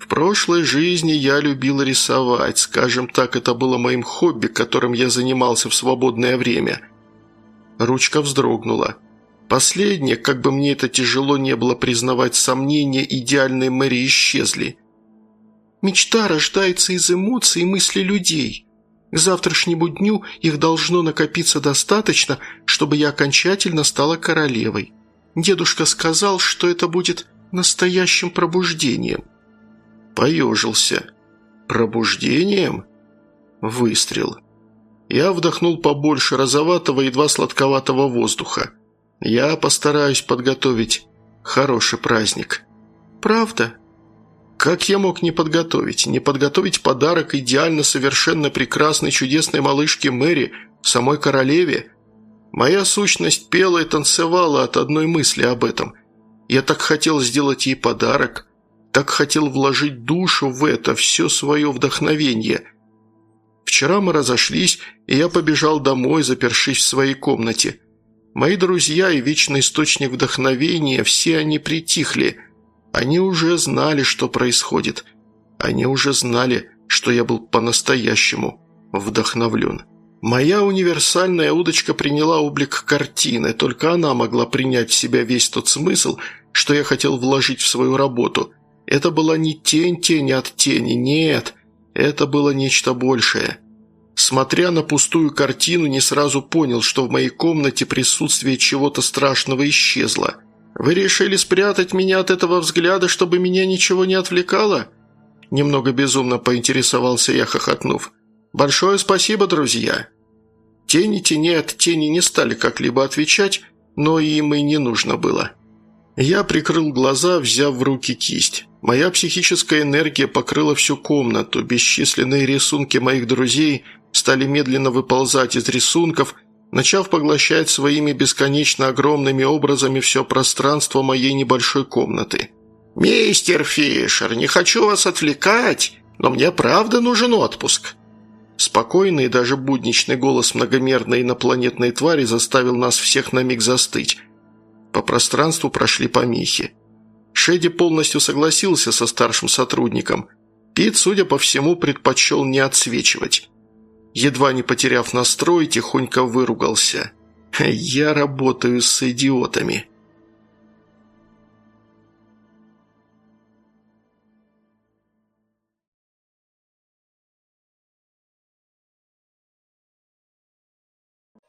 В прошлой жизни я любил рисовать, скажем так, это было моим хобби, которым я занимался в свободное время. Ручка вздрогнула. Последнее, как бы мне это тяжело не было признавать, сомнения идеальной Мэри исчезли. Мечта рождается из эмоций и мыслей людей. К завтрашнему дню их должно накопиться достаточно, чтобы я окончательно стала королевой. Дедушка сказал, что это будет настоящим пробуждением. Поежился. Пробуждением? Выстрел. Я вдохнул побольше розоватого, едва сладковатого воздуха. Я постараюсь подготовить хороший праздник. Правда? Как я мог не подготовить? Не подготовить подарок идеально совершенно прекрасной чудесной малышке Мэри, самой королеве? Моя сущность пела и танцевала от одной мысли об этом. Я так хотел сделать ей подарок, так хотел вложить душу в это, все свое вдохновение. Вчера мы разошлись, и я побежал домой, запершись в своей комнате. Мои друзья и вечный источник вдохновения, все они притихли – они уже знали, что происходит. Они уже знали, что я был по-настоящему вдохновлен. Моя универсальная удочка приняла облик картины, только она могла принять в себя весь тот смысл, что я хотел вложить в свою работу. Это была не тень тени от тени, нет, это было нечто большее. Смотря на пустую картину, не сразу понял, что в моей комнате присутствие чего-то страшного исчезло – «Вы решили спрятать меня от этого взгляда, чтобы меня ничего не отвлекало?» Немного безумно поинтересовался я, хохотнув. «Большое спасибо, друзья!» Тени тени от тени не стали как-либо отвечать, но им и не нужно было. Я прикрыл глаза, взяв в руки кисть. Моя психическая энергия покрыла всю комнату, бесчисленные рисунки моих друзей стали медленно выползать из рисунков – начав поглощать своими бесконечно огромными образами все пространство моей небольшой комнаты. «Мистер Фишер, не хочу вас отвлекать, но мне правда нужен отпуск». Спокойный и даже будничный голос многомерной инопланетной твари заставил нас всех на миг застыть. По пространству прошли помехи. Шеди полностью согласился со старшим сотрудником. Пит, судя по всему, предпочел не отсвечивать. Едва не потеряв настрой, тихонько выругался. «Я работаю с идиотами».